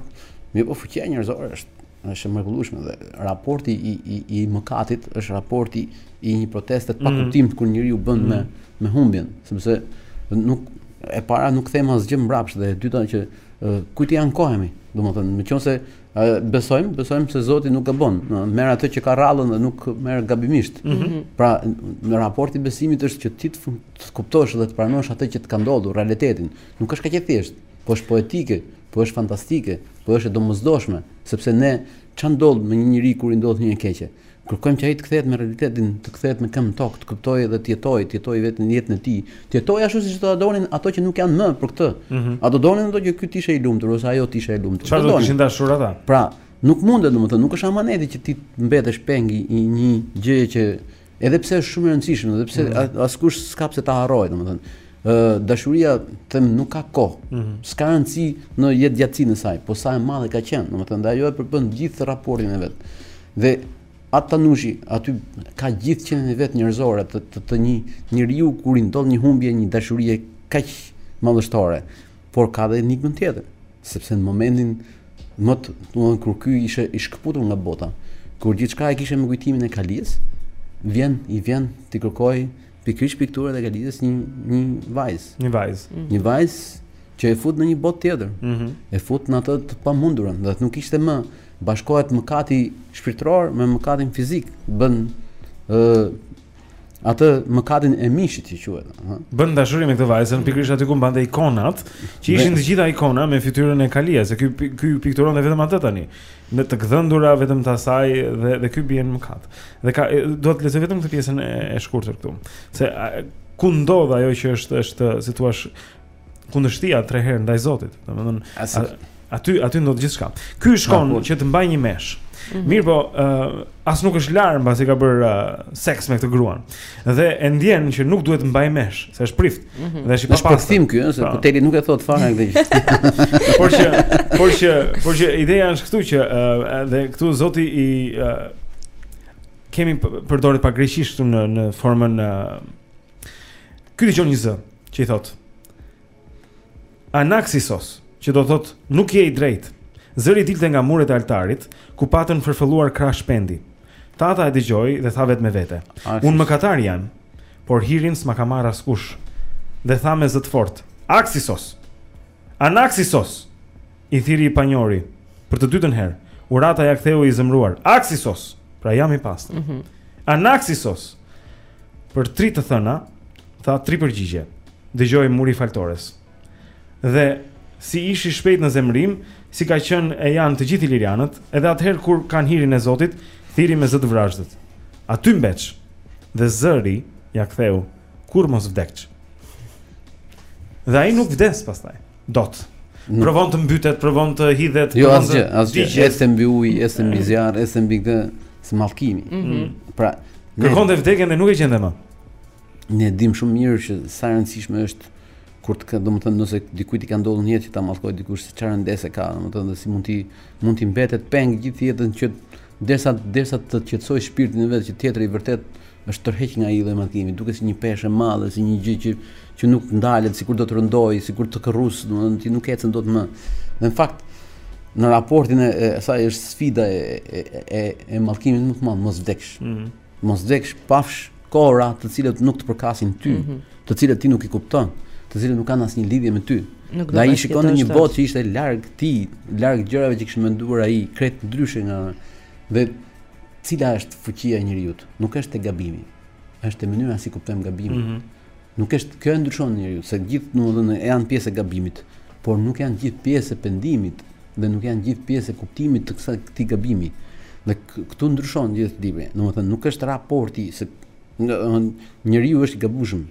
mirëpo fuqia njerëzore është është e mrekullueshme dhe raporti i i i mëkatit është raporti i një proteste të pakuptimt mm. kur njeriu bën mm. me me humbjen, sepse nuk e para nuk them asgjë mbrapsht dhe e dyta që kujt i ankohemi, domethënë, nëse besojmë, besojmë se Zoti nuk e bën, merr atë që ka radhën dhe nuk merr gabimisht. Mm -hmm. Pra, në raporti besimit është që ti të, të kuptosh dhe të pranosh atë që të ka ndodhur, realitetin. Nuk është kaq e thjeshtë, por është poetike, por është fantastike, por është e domosdoshme, sepse ne ç'a ndodh me një njeri kur i ndodh një e keqe? Kërkojmë që ai të kthehet me realitetin, të kthehet me këmbë në tokë, të kuptojë dhe të jetojë, të jetojë vetë jetën e tij, të jetojë ashtu siç do ta donin ato që nuk janë më për këtë. Mm -hmm. A do donin ato që ky të ishte i lumtur ose ajo të ishte e lumtur? Çfarë do kishin dashur ata? Pra, nuk mundet domethënë, nuk është amaneti që ti të mbetesh peng i një gjëje që Edhe pse është shumë e rëndësishme, edhe pse mm. askush s'ka pse ta harrojë, domethënë, ë dashuria them nuk ka kohë. Mm -hmm. S'ka rëndësi në jetëgjatësinë e saj, po sa e madhe ka qenë, domethënë, dhe ajo e përbën gjithë raportin e vet. Dhe tat Tanushi aty ka gjithë qenien e vet njerëzore të të, të një njeriu kur i ndodh një humbje një dashurie kaq madhështore. por ka dhe enigmën tjetër, sepse në momentin më të, domethënë kur ky ishte i shkëputur nga bota, kur gjithçka e kishte me kujtimin e Kalijes, vjen i vjen t'i kërkojë pikërisht pikturat e Kalijes një një vajzë. Një vajzë. Mm -hmm. Një vajzë që e fut në një botë tjetër. Mm -hmm. E fut në atë të pamundurën, do të nuk ishte më bashkohet mëkati shpirtëror me mëkatin fizik, bën ë Atë mëkatin e mishit që quhet, ha. Bën dashuri me këtë vajzën pikërisht aty ku mbante ikonat, që ishin të gjitha ikona me fytyrën e Kalijes, se ky ky pikturonte vetëm atë tani. Me të gdhëndura vetëm të asaj dhe dhe ky bie në mëkat. Dhe dua të lexoj vetëm këtë pjesën e, e shkurtër këtu. Se ku ndodh ajo që është është si thua kundërshtia tre herë ndaj Zotit. Domethënë Asi... aty aty ndodh gjithçka. Ky shkon po. që të mbajë një meshë. Mm -hmm. Mirëpo, uh, as nuk është larë mbasi ka bërë uh, seks me këtë gruan. Dhe e ndjen që nuk duhet të mbajë meshë, se është prift. Mm -hmm. Dhe është i papastër. Është ky, ëh, se po. Kuteli nuk e thotë fare këtë gjë. por që, por që, por që ideja është këtu që uh, dhe këtu Zoti i uh, kemi përdoret pak greqisht në në formën uh, Ky dëgjon një zë që i thotë Anaksios, që do të thotë nuk je i drejtë. Zëri dilte nga muret e altarit, ku patën fërfëlluar krah shpendi. Tata e dëgjoi dhe tha vetë me vete. Unë mëkatar jam, por hirin s'ma ka marrë askush. Dhe tha me zë të fortë, Aksios! Anaxisos! i thirri i panjohuri për të dytën herë. Urata ia ktheu i zemëruar. Axisos! Pra jam i pastër. Mm -hmm. Anaxisos! Për tri të thëna, tha tri përgjigje. Dëgjoi muri i faltores. Dhe si ish i shpejtë në zemërim, si kanë qenë e janë të gjithë ilirianët, edhe atëherë kur kanë hirin e Zotit, thirri me zë të vrazhdët. Aty mbeç. Dhe zëri ia ktheu Kur mos vdeksh. Dhe ai nuk vdes pastaj. Dot. Nuk. Provon të mbytet, provon të hidhet, jo, provon asgjë, të asgjë. Digjet. Ecën mbi ujë, ecën mbi zjarr, ecën mbi këtë, se mallkimi. Mm -hmm. Pra, kërkonte vdekjen dhe nuk e gjen më. Ne dimë shumë mirë që sa e rëndësishme është kur të ka, domethënë nëse dikujt i ka ndodhur në jetë që ta mallkojë dikush se çfarë ndjesie ka, domethënë se si mund t'i mund t'i mbetet peng gjithë jetën që Derisa, derisa të qetësojë shpirtin e vet që tjetri vërtet është tërhequr nga ai lloj mallkimi, duket si një peshë e madhe, si një gjë që që nuk ndalet, sikur të rëndon, sikur të kërrus, domethënë ti nuk ecën dot më. Dhe në fakt në raportin e, e saj është sfida e e e, e mallkimit më të madh, mos vdeksh. Mm -hmm. Mos vdeksh pafsh kohëra të cilat nuk të përkasin ty, mm -hmm. të cilat ti nuk i kupton, të cilat nuk kanë asnjë lidhje me ty. Nuk do të ai shikonte një botë që ishte larg tij, larg gjërave që kishte menduar ai, krejt ndryshe nga dhe cila është fuqia e njeriut? Nuk është te gabimi. Është te mënyra si e kuptojmë gabimin. Mm -hmm. Nuk është kjo e ndryshon njeriun, se gjithë domethënë janë pjesë e gabimit, por nuk janë gjithë pjesë e pendimit dhe nuk janë gjithë pjesë e kuptimit të kësaj këtij gabimi. Dhe këtu ndryshon gjithë libri, domethënë, nuk është raporti, se njeriu është i gabushëm,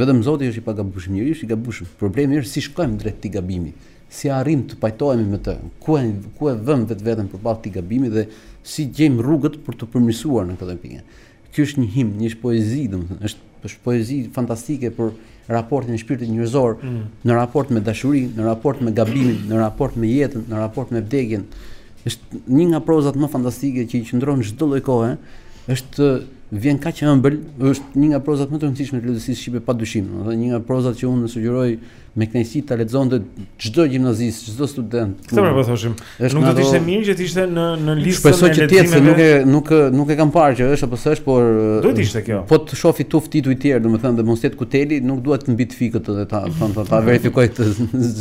vetëm Zoti është i pagabushëm, njeriu është i gabushëm. Problemi është si shkojmë drejt këtij gabimi, si arrijmë të pajtohemi me të, ku e ku e vëmë vetveten përballë këtij gabimi dhe si gjejmë rrugët për t'u përmirësuar në këtë pikë. Ky është një himn, një është poezi, domethënë, është është poezi fantastike për raportin e shpirtit njerëzor, mm. në raport me dashurinë, në raport me gabimin, në raport me jetën, në raport me vdekjen. Është një nga prozat më fantastike që i qëndron çdo lloj kohe, është vjen kaq ëmbël, është një nga prozat më të rëndësishme të letërsisë shqipe pa dyshim, domethënë një nga prozat që unë sugjeroj me kënaqësi ta lexonte çdo gjimnazist, çdo student. Këtë pra po thoshim. Nuk do të ishte mirë që të ishte në në listën e Shpresoj që të jetë, nuk e nuk nuk e kam parë që është apo s'është, por do të ishte kjo. Po të shohësh tufë tituj të tjerë, domethënë dhe mos jetë Kuteli, nuk dua të mbi të fikët edhe ta, thon thon ta verifikoj këtë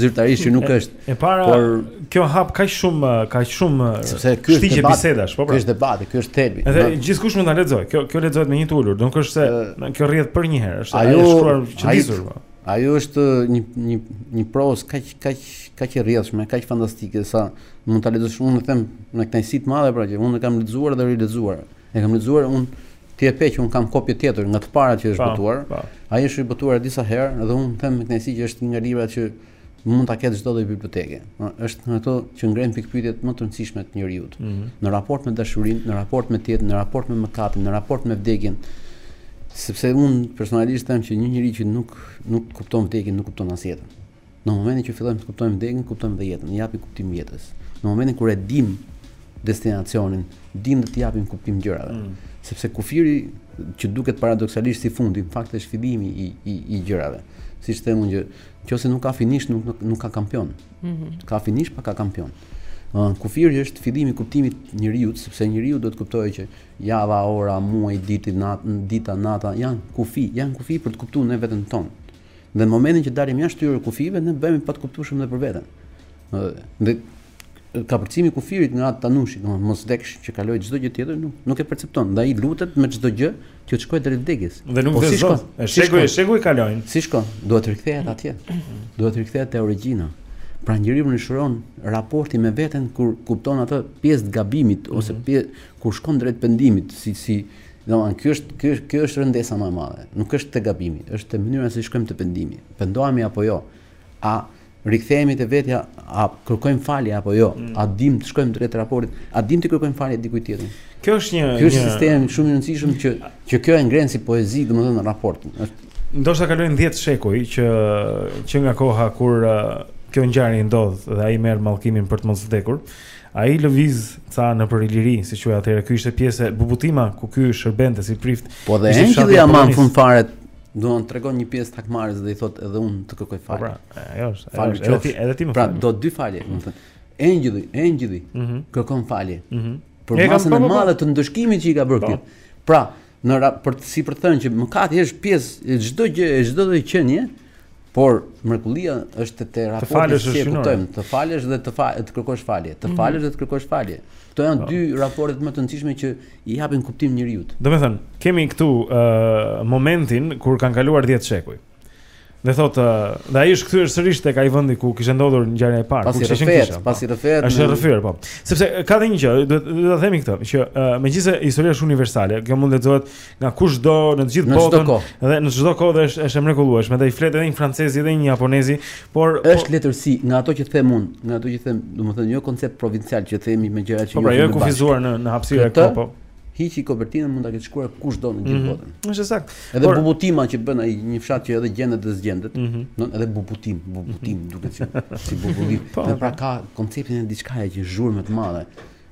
zyrtarisht që nuk është. E para, por kjo hap kaq shumë, kaq shumë sepse ky është debat, bisedash, po pra. Ky është debat, ky është thelbi. Edhe gjithkush mund ta lexojë. Kjo kjo lexohet me një tulur, do nuk është se kjo rrjedh përnjëherë, është ajo shkruar që dizur. Po. Ajo është një një një prozë kaq kaq kaq e rrjedhshme, kaq fantastike sa mund ta lexosh unë them me kënaqësi të madhe pra që unë e kam lexuar dhe rilexuar. E kam lexuar unë ti e pe që unë kam kopje tjetër nga të parat që është botuar. Ai është botuar disa herë dhe unë them me kënaqësi që është një nga librat që mund ta ketë çdo lloj biblioteke. Pra, është nga ato që ngrenë pikëpyetjet më të rëndësishme të njeriut. Mm -hmm. Në raport me dashurinë, në raport me tjetrin, në raport me mëkatin, në raport me vdekjen. Sepse unë personalisht them që një njeri që nuk nuk kupton vdekjen, nuk kupton as jetën. Në momentin që fillojmë të kuptojmë vdekjen, kuptojmë dhe jetën, i japim kuptim jetës. Në momentin kur e dim destinacionin, dim të japim kuptim gjërave. Mm -hmm. Sepse kufiri që duket paradoksalisht si fundi, në fakt është fillimi i i, i gjërave siç them unë që Nëse nuk ka finish, nuk nuk ka kampion. Mm -hmm. Ka finish, pa ka kampion. Ëh, kufiri është fillimi i kuptimit njeriut, sepse njeriu duhet të kuptojë që java, ora, muaji, ditë, natë, dita, nata janë kufi, janë kufi për të kuptuar ne veten tonë. Dhe në momentin që dalim jashtë këtyre kufijve, ne bëhemi pa të kuptueshëm edhe për veten. Ëh, dhe kapërcimi i kufirit nga Tanushi, domethënë mos vdeksh, që kaloi çdo gjë tjetër, nuk nuk e percepton. Ndaj i lutet me çdo gjë që të shkojë drejt vdekjes. Dhe nuk po, si shkon? E shekuj, e shekuj kalojnë. Si shkon? Duhet të rikthehet atje. Duhet të rikthehet te origjina. Pra njeriu e shëron raportin me veten kur kupton atë pjesë të gabimit mhm. ose pje, kur shkon drejt pendimit, si si domethënë ky është ky është ky është rëndësia më e madhe. Nuk është te gabimi, është te mënyra se si shkojmë te pendimi. Pendohemi apo jo? A Rikthehemi te vetja, a kërkojmë falje apo jo? Mm. A dim të shkojmë drejt raportit? A dim të kërkojmë falje dikujt tjetër? Kjo është një Ky është një sistem shumë i rëndësishëm që që kjo e ngren si poezi, domethënë raportin. Ndoshta kalojnë 10 shekuj që që nga koha kur uh, kjo ngjarje ndodh dhe ai merr mallkimin për të mos vdekur. Ai lëviz sa nëpër Iliri, si quhej atëherë, ky ishte pjesë e Bubutima ku ky shërbente si prift. Po dhe engjëlli ama në fund fare Do të tregon një pjesë të hakmarrjes dhe i thotë edhe unë të kërkoj falje. Po pra, ajo është. Falë edhe ti, edhe ti më pra, fal. Pra do dy falje, do të thotë. Engjëlli, engjëlli mm -hmm. kërkon falje. Mm -hmm. Për masën e po, po, po. madhe të ndëshkimit që i ka bërë këtij. Pra, në për si për të thënë që mëkati është pjesë e çdo gjë, e çdo gjë qenie, Por mrekullia është te raporti që e kuptojmë, të falësh dhe të fa, të kërkosh falje, të mhm. falësh dhe të kërkosh falje. Këto janë po. dy raportet më të rëndësishme që i japin kuptim njeriut. Domethënë, kemi këtu ë uh, momentin kur kanë kaluar 10 shekuj. Dhe thotë, uh, dhe ai është kthyer sërish tek ai vendi ku kishte ndodhur ngjarja e parë, ku kishte qenë kisha. Po. Pasi rrëfet, është rrëfyer, po. Sepse ka dhe një gjë, duhet ta themi këtë, që uh, megjithëse historia është universale, kjo mund të lexohet nga kushdo në të gjithë botën dhe në çdo kohë dhe është është e mrekullueshme. Dhe i flet edhe një francezi edhe një japonezi, por është po, letërsi nga ato që them unë, nga ato që them, domethënë jo koncept provincial që themi me gjëra që po, pra, jo. Po pra, jo kufizuar në në hapësirë këto, po. Hiqi kopertinën mund ta ketë shkruar kushdo në gjithë mhm. botën. Mm -hmm. E saktë. Edhe por... bubutima që bën ai një fshat që edhe gjendet dhe s'gjendet, mm -hmm. do edhe bubutim, bubutim mm -hmm. duket si si bubullim. po, pra ka konceptin e diçkaje që zhurmë të madhe.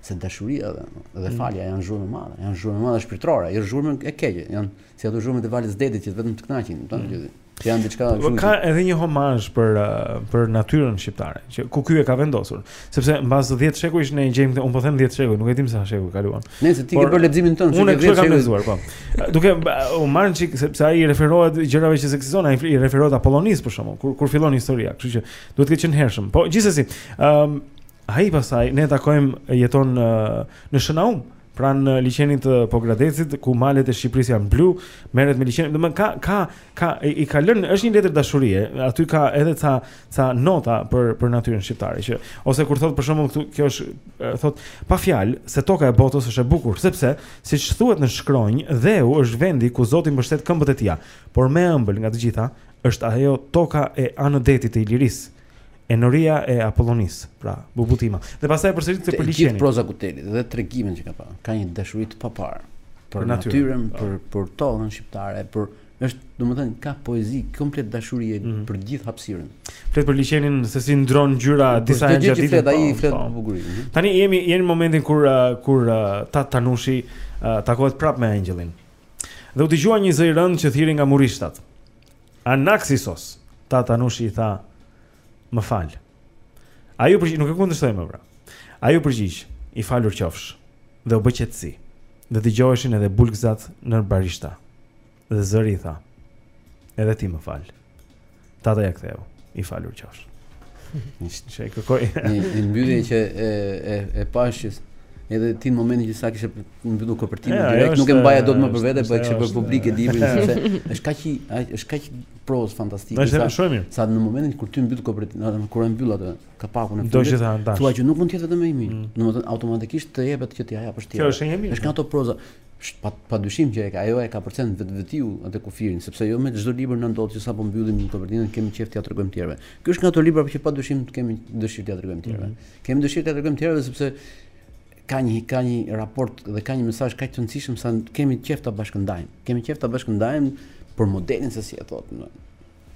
se dashuria dhe, dhe mm. falja janë zhurmë e madhe, janë zhurmë e madhe shpirtërore, jo zhurmë e keqe, janë si ato zhurmë të valës detit që vetëm të kënaqin, do të thotë. Që janë diçka po, shumë. Ka edhe një homazh për uh, për natyrën shqiptare, që ku ky e ka vendosur, sepse mbas 10 shekujsh ne gjejmë, unë po them 10 shekuj, nuk e dim sa shekuj kaluan. Nëse ti ke bërë leximin tënd, unë e kam lexuar, po. Duke u marrë një çik sepse ai referohet gjërave që s'ekzistojnë, ai i referohet Apollonisë për shkakun, kur kur fillon historia, kështu që duhet të ketë qenë hershëm. Po gjithsesi, ëm um, Ai pastaj ne e takojmë jeton në në Shënaum, pranë liqenit të Pogradecit, ku malet e Shqipërisë janë blu, merret me liqenin. Domethënë ka ka ka i, i ka lënë është një letër dashurie. Aty ka edhe ca ca nota për për natyrën shqiptare që ose kur thotë për shembull këtu kjo është e, thotë pa fjalë se toka e botës është e bukur, sepse siç thuhet në shkronjë, dheu është vendi ku Zoti mbështet këmbët e tija, por më e ëmbël nga të gjitha është ajo toka e anëdetit të Ilirisë. Enoria e Apollonisë, pra Bubutima. Dhe pastaj përsërit këtë për liqenin. Gjithë proza e Kutelit dhe tregimin që ka pa, ka një dashuri të paparë për, për natyrën, po. për për tokën shqiptare, për është, domethënë, ka poezi komplet dashurie mm -hmm. për gjithë hapësirën. Flet për liqenin se si ndërron ngjyra po, disa herë gjatë ditës. Ai po, flet për bukurinë. Mhm. Tani jemi jemi në momentin kur uh, kur uh, Tat Tanushi uh, takohet prapë me engjëllin. Dhe u dëgjua një zë i rëndë që thirri nga murishtat. Anaksios, Tat Tanushi i tha, më fal. Ai u përgjigj, nuk e kundërshtoi më pra. Ai u përgjigj, i falur qofsh. Dhe u bë qetësi. Dhe dëgjoheshin edhe bulkthat në barishta. Dhe zëri i tha, edhe ti më fal. Tata ia ktheu. I falur qofsh. Çe kërkoj. Një mbyllje që e e e pashë edhe ti në momentin që sa kishe mbyllur kopertinën ja, direkt nuk e mbaja dot më për vete, po e kishe për publik e dimë se është kaq i është kaq prozë fantastik. Është sa, shumë mirë. Sa në momentin kur ti mbyll kopertinën, kur e mbyll atë kapakun e fundit. Do Thua që nuk mund të jetë vetëm më i imi. Mm. Domethënë automatikisht të jepet që t'ia japësh ti. Kjo është një mirë. Është këto proza. Pa, padyshim që ajo e kapërcen vetvetiu atë kufirin, sepse jo me çdo libër na ndodh që sapo mbyllim një kopertinë kemi qejf t'ia tregojmë tjerëve. Ky është nga ato libra që padyshim kemi dëshirë t'ia tregojmë tjerëve. Mm -hmm. Kemi dëshirë t'ia tregojmë tjerëve sepse ka një ka një raport dhe ka një mesazh kaq të rëndësishëm sa kemi qejf ta bashkëndajmë. Kemi qejf ta bashkëndajmë për modelin se si e thotë. Në...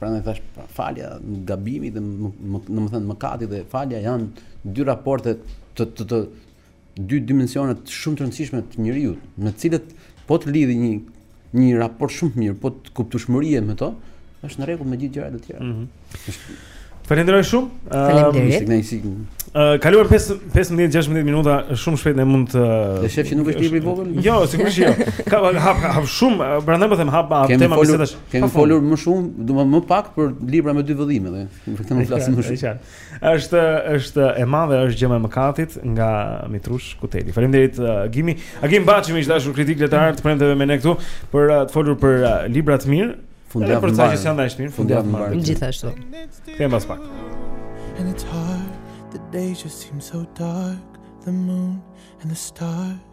Prandaj thashë pra, falja, gabimi dhe më, më, me thënë mëkati dhe falja janë dy raporte të të të, dy dimensione shumë të rëndësishme të njeriut, me të cilat po të lidhë një një raport shumë të mirë, po të kuptueshmërisë me to, është në rregull me gjithë gjërat e tjera. Mm -hmm. Falenderoj shumë. Faleminderit. Ëm uh, kaluar 5 15-16 minuta shumë shpejt ne mund të E sheh që nuk është libri i vogël? Jo, sigurisht jo. Ka hap hap shumë, prandaj po them hap hap tema bisedash. Kemë folur më shumë, domethënë më pak për libra me dy vëllime dhe për këtë mund flasim më shumë. Është e madhe është gjëma e mëkatit nga Mitrush Kuteli. Faleminderit Agimi. Agim Baçi miq të dashur kritik letrar të premteve me ne këtu për uh, të folur për uh, libra të mirë. Fundjavë për sa që janë ndaj shpirt, fundjavë të mbarë. Gjithashtu. Kthehem pas pak. And it's hard, the day just seems so dark, the moon and the stars.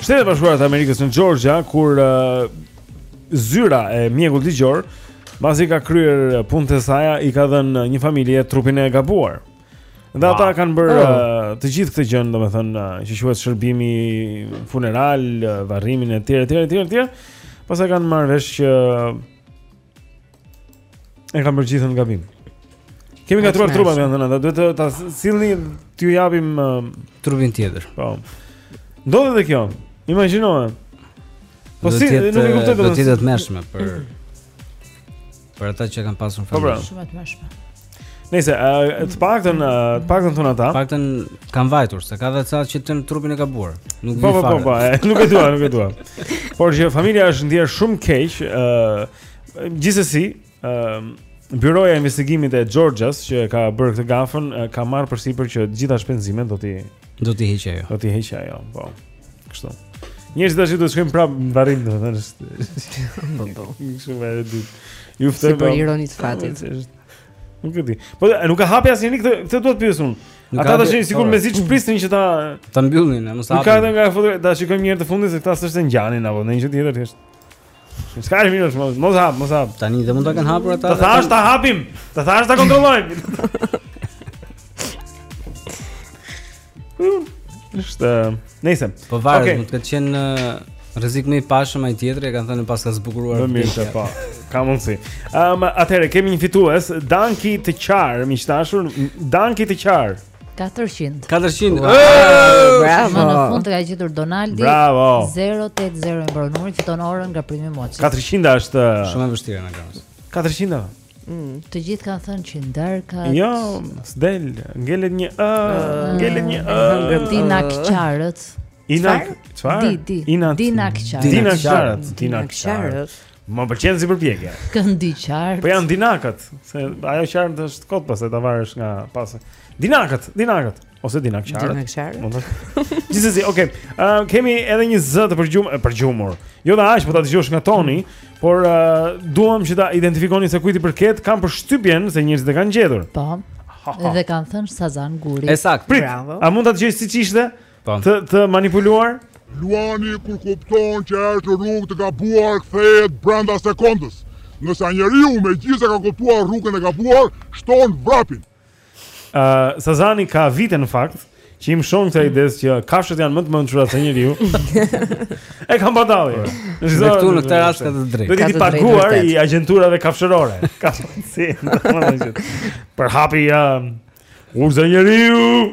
Shtetet e Bashkuara të Amerikës në Georgia kur uh, zyra e mjekut ligjor pasi ka kryer punët e saja i ka dhënë një familje trupin e gabuar. Dhe ata wow. kanë bërë oh. uh, të gjithë këtë gjënë, domethënë uh, që quhet shërbimi funeral, uh, varrimin e tjerë, tjerë, tjerë, tjerë. Pastaj kanë marrë vesh që E kemi bërë gjithë gabim. Kemi ngatërruar trupat, domethënë do duhet të na e sillni t'ju japim uh, trupin tjetër. Po. Ndodh edhe kjo. Imagjino. Po si, nuk e kuptoj domethënë. Do të jetë e tmerrshme për për ata që kanë pasur po, pra. familje. Shumë e tmerrshme. Nëse uh, të paktën uh, të paktën thonë ata. Të paktën kanë vajtur, se ka dhe ca që të trupin e gabuar. Nuk di po, po, po, fare. Po po po, nuk e dua, nuk e dua. Por që familja është ndier shumë keq, ë uh, gjithsesi, ë uh, byroja e investigimit e Georgias që ka bërë këtë gafën, uh, ka marrë përsipër që të gjitha shpenzimet do t'i do t'i heqë ajo. Do t'i heqë ajo, po. Kështu. Njerëzit tash do të shkojnë prapë në varrim, domethënë. Po po. Herë e dytë. Ju ftojmë. Si për ironi të fatit. Nuk e di. Po nuk e ka hapur asnjëri këtë, këtë duhet të pyesim. Ata tash sikur po. mezi ç'prisnin që ta ta mbyllnin, e mos hapin. Nuk ka edhe nga foto, ta shikojmë një herë të fundit se këta se ç'ngjanin apo ndonjë gjë tjetër thjesht. S'ka i mirë, mos mos hap, mos hap. Tani dhe mund ta kanë hapur ata. Ta thash ta hapim. Ta thash ta kontrollojmë. Është, nëse po varet, okay. mund të ketë qenë rrezik më i pashëm ai tjetri, e kanë thënë paska zbukuruar. Më mirë, po. Ka mundësi. Ëm, um, atëherë kemi një fitues, Dankit qarë, miq të dashur, Dankit qarë. 400. 400. Wow. Wow. Bravo. Më në fund e ka gjetur Donaldi. Bravo. 080 i mbaron numri, fiton orën nga Prime Moçi. 400 është shumë e vështirë në gramës. 400. Mm, të gjithë kanë thënë që ndarka. Jo, s'del, ngelet një ë, ngelet një ë. Dinakqartë. Ina, çfarë? Di, di. Ina, dinakqartë. Dinakqartë, dinakqartë. Më pëlqen si përpjekje. Këndi qartë. Po janë dinakët, se ajo qartë është kot pastaj ta varësh nga pas. Dinakët, dinakët. Ose dinakqartë. Dinakqartë. Mund të. Gjithsesi, okay. Uh, kemi edhe një zë të përgjumur, përgjumur. Jo dhe aq, po ta dëgjosh nga toni, por uh, duam që ta identifikoni se kujt i përket, kam përshtypjen se njerëzit e kanë gjetur. Po. Dhe kanë thënë Sazan Guri. E saktë. Bravo. A mund ta dëgjoj si ç'ishte? Po. Të të manipuluar? Luani kur kupton që është në rrugë të gabuar, kthehet brenda sekondës. Ndërsa njeriu me gjithë se ka kuptuar rrugën e gabuar, shton vrapin. Ë uh, Sazani ka vite në fakt që e mëshon këtë ide që kafshët janë më të mençura se njeriu. e kam batall. Në çdo këtu në këtë rast ka të drejtë. Do jetë i paguar i agjenturave kafshërore. Ka si. Për hapi ja. Um, Urza njeriu.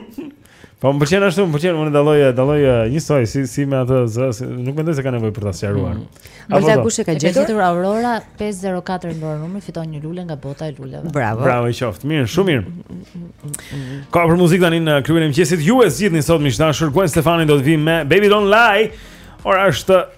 Po më pëlqen ashtu, më pëlqen unë dalloj dalloj një soi si si me atë zë, si, nuk mendoj se ka nevojë për ta sqaruar. Mm. Apo ta kush e ka gjetur? Gjetur Aurora 504 mbaron numri fiton një lule nga bota e luleve. Bravo. Bravo i qoftë. Mirë, shumë mirë. Koha për muzikë tani në klubin e mëngjesit. Ju e zgjidhni sot miq dashur, Gwen Stefani do të vi me Baby Don't Lie. Ora është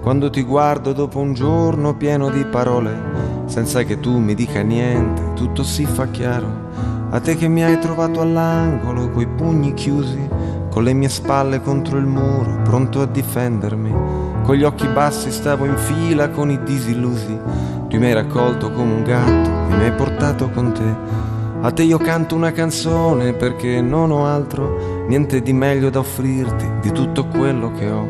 Quando ti guardo dopo un giorno pieno di parole, senza che tu mi dica niente, tutto si fa chiaro. A te che mi hai trovato all'angolo, coi pugni chiusi, con le mie spalle contro il muro, pronto a difendermi. Con gli occhi bassi stavo in fila con i disillusi. Tu mi hai raccolto come un gatto e mi hai portato con te a te io canto una canzone perché non ho altro, niente di meglio da offrirti di tutto quello che ho.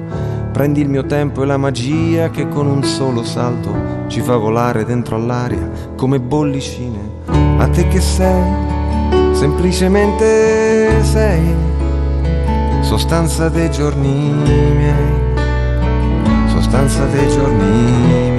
Prendi il mio tempo e la magia che con un solo salto ci fa volare dentro all'aria come bollicine. A te che sei, semplicemente sei, sostanza dei giorni miei, sostanza dei giorni miei.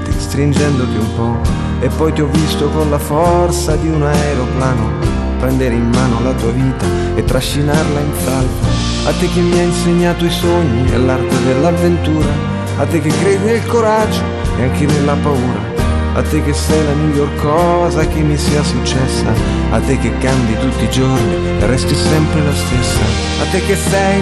stringendoti un po', e poi ti ho visto con la forza di un aeroplano prendere in mano la tua vita e trascinarla in salvo a te che mi ha insegnato i sogni e l'arte dell'avventura, a te che credi nel coraggio e anche nella paura, a te che sei la miglior cosa che mi sia successa, a te che cambi tutti i giorni e resti sempre la stessa, a te che sei,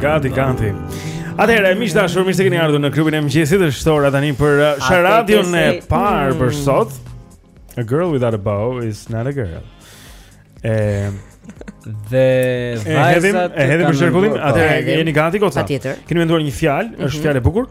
Gati, gati. Atëherë, miq dashur, mirë se keni ardhur në klubin e mëngjesit. Është ora tani për uh, sharadën e parë për mm. sot. A girl without a bow is not a girl. Ehm dhe vajzat e hedhim për shekullin. Atëherë, jeni gati goca? Keni menduar një fjalë? Është mhm. fjalë e bukur?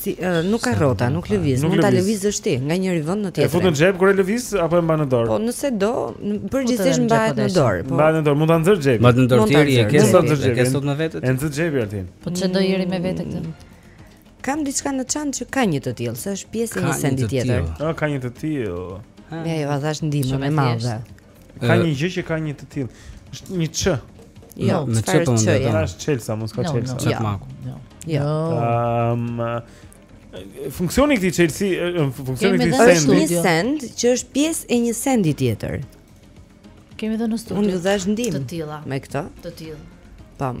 Si nuk ka rrota, nuk lëviz, mund ta lëvizësh ti nga njëri vend në tjetrin. E fut në xhep kur e lëviz apo e mban në dorë? Po, nëse do, përgjithsisht mbahet në dorë, po. Mbahet në dorë, mund ta nxërë xhepi. Mbahet në dorë ti, e ke sot në xhepi. Ke sot me vete. E nxë xhepi, Altin. Po ç'e do njeri me vete këtë? Kam diçka në çantë që ka një të tillë, se është pjesë e një sendi tjetër. Ka një të tillë. Ja, ja, jo, dhashë ndihmë të madhe. Ka një gjë që ka një të tillë. Është një ç. Jo, me ç po ndaj. Ora është çelsa, mos ka çelsa. Jo, jo. jo. jo. Ehm Funksioni i çelsi, funksioni i sendi. Është një send që është pjesë e një sendi tjetër. Kemi dhe në studio. Unë ju dhashë ndihmë. Të tilla. Me këtë. Të tillë. Pam.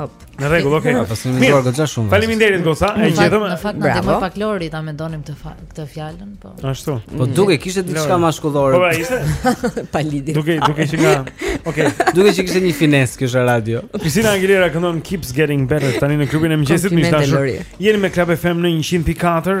Hop. Në rregull, okay. Po s'e menduat goca shumë. Faleminderit goca, e gjetëm. Në fakt na ndihmoi pak Lori ta mendonim këtë këtë fjalën, po. Ashtu. Po dukej, kishte diçka mashkullore. Po ai ishte. Pa lidhje. Dukej, dukej që nga. Okay. Dukej që kishte një finesë kjo në radio. Christina Aguilera këndon Keeps Getting Better tani në klubin e mëngjesit, miq dashur. Jeni me Club FM në 104.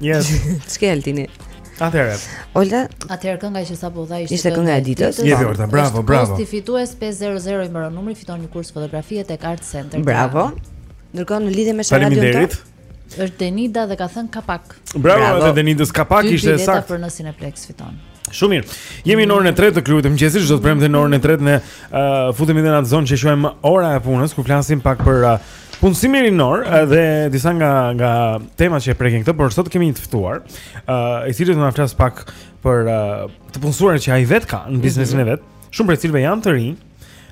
Yes. Ç'ke Altini? Atëherë. Olta, atëherë kënga që sapo dha ishte, ishte kënga e ditës. Jepi Olta, bravo, bravo. Posti fitues 500 i mbaron numri, fiton një kurs fotografie tek Art Center. Bravo. Ndërkohë në lidhje me sharadën. Faleminderit. Është Denida dhe ka thënë kapak. Bravo, bravo. edhe Denidës kapak ishte saktë. Dy bileta për në Cineplex fiton. Shumë mirë. Jemi në orën e 3 të klubit të mëngjesit, çdo të premte në orën e 3 ne uh, futemi në atë zonë që quajmë Ora e Punës, ku flasim pak për uh, Punësimin rinor dhe disa nga nga temat që e prekin këtë, por sot kemi një të ftuar, ë uh, i cili do të na flasë pak për uh, të punësuarit që ai vetë ka në biznesin e mhm. vet. Shumë prej cilëve janë të rinj.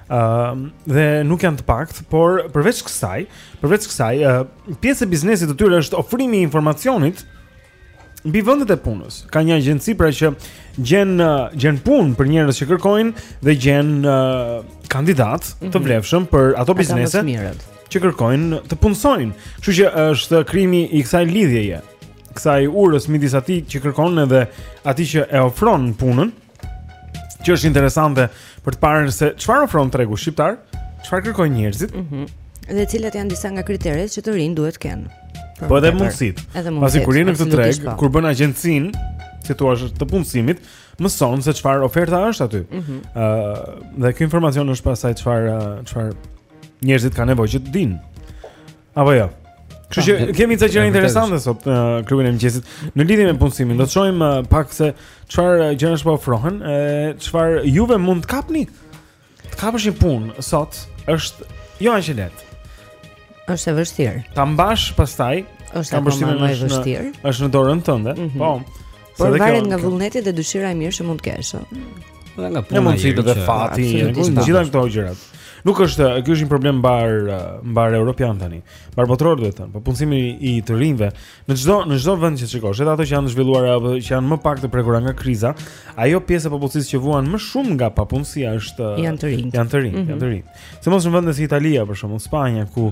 ë uh, dhe nuk janë të paktë, por përveç kësaj, përveç kësaj, uh, pjesë e biznesit të tyre është ofrimi i informacionit mbi vendet e punës. Ka një agjenci pra që gjen gjen punë për njerëz që kërkojnë dhe gjen uh, kandidatë të mhm. vlefshëm për ato biznese që kërkojnë të punësojnë. Kështu që është krijimi i kësaj lidhjeje, kësaj urës midis atij që kërkon edhe atij që e ofron punën. Kjo është interesante për të parë se çfarë ofron tregu shqiptar, çfarë kërkojnë njerëzit. Mhm. Mm dhe cilat janë disa nga kriteret që të rinjtë duhet të kenë. Po edhe mundësitë. Edhe mundësitë. Pasi kur je në këtë treg, po. kur bën agjencinë, si thua, të punësimit, mëson se çfarë oferta është aty. Ëh, mm -hmm. uh, dhe kjo informacion është pastaj çfarë çfarë njerëzit kanë nevojë që të dinë. Apo jo. Kështu që ah, kemi ca gjëra interesante sot në uh, klubin e mëngjesit. Në lidhje me punësimin, do të shohim uh, pak se çfarë uh, gjërash po ofrohen, e çfarë juve mund të kapni. Të kapësh një punë sot është jo aq e lehtë. Është e vështirë. Ta mbash pastaj është e vështirë. Është në dorën tënde. Mm -hmm. Po. Por varet nga vullneti dhe dëshira e mirë që mund të kesh. Dhe nga puna e tij dhe fati, të gjitha këto gjërat. Nuk është, ky është një problem mbarë mbarë europian tani. Mbarë botëror do të thënë, po punësimi i të rinjve në çdo në çdo vend që shikosh, edhe ato që janë zhvilluar apo që janë më pak të prekura nga kriza, ajo pjesë e popullsisë që vuan më shumë nga papunësia është janë të rinjtë. Janë të rinjtë, janë të mhm. rinjtë. Sidomos në vende si Italia për shembull, Spanja ku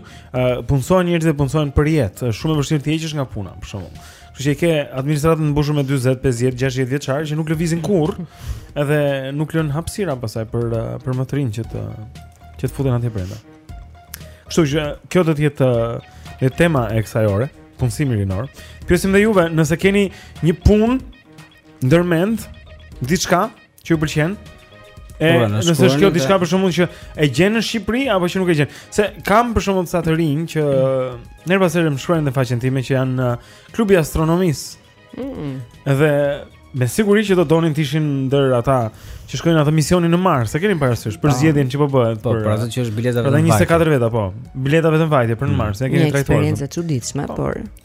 punësojnë njerëz dhe punësojnë për jetë, është shumë e vështirë të heqësh nga puna për shembull. Kështu që i ke administratën mbushur me 40, 50, 60 vjeçarë që nuk lëvizin kurrë, edhe nuk lënë hapësira pastaj për uh, për më të rinjtë që të që të futen atje brenda. Kështu që kjo do të jetë e uh, tema e kësaj ore, punësimi rinor. Pyesim dhe juve nëse keni një punë ndërmend diçka Që ju pëlqen? E, po, nëse është kjo diçka për shembull që e gjen në Shqipëri apo që nuk e gjen. Se kam për shembull ca të rinj që herë pas here më shkruajnë në faqen time që janë në uh, klubin e astronomisë. Mm. Dhe me siguri që do donin të ishin ndër ata që shkojnë në atë misionin në Mars. E keni parasysh për po. zgjedhjen që po bëhet po, për. Po, për atë që është bileta vetëm. Për 24 veta po. Bileta vetëm vajtje për në mm. Mars. E kemi trajtuar. Një eksperiencë e çuditshme, por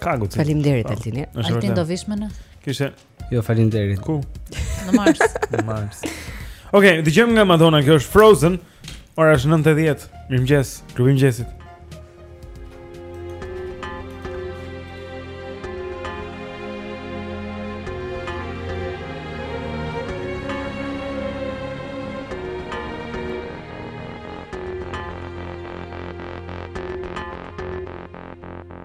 Ka guxim. Faleminderit po, Altini. Altin do vish më në? Kishte. Jo, faleminderit. Ku? Në Mars. Në Mars. Okej, okay, dëgjojmë nga Madonna, kjo është Frozen. Ora është 9:10. Mirëmëngjes, klubi i mëngjesit.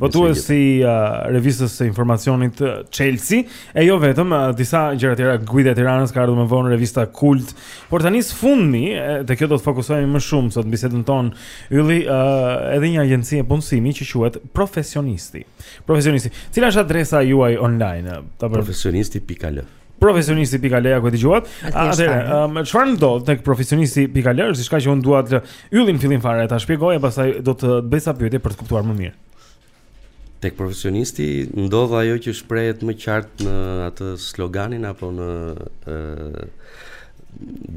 Botuesi uh, revistës së informacionit uh, Çelësi, e jo vetëm uh, disa gjëra tjera Guida e Tiranës ka ardhur më vonë revista Kult, por tani së fundmi, te kjo do të fokusohemi më shumë sot në bisedën tonë. Ylli uh, edhe një agjencie punësimi që quhet Profesionisti. Profesionisti, cila është adresa juaj online? Uh, ta profesionisti.al. Profesionisti pika al, ja ku e dëgjuat. Atëherë, um, çfarë ndodh tek profesionisti pika al, ja është diçka që unë dua që Ylli në fillim fare ta shpjegoj e pastaj do të bëj ca pyetje për të kuptuar më mirë. Tek profesionisti ndodh ajo që shprehet më qartë në atë sloganin apo në ë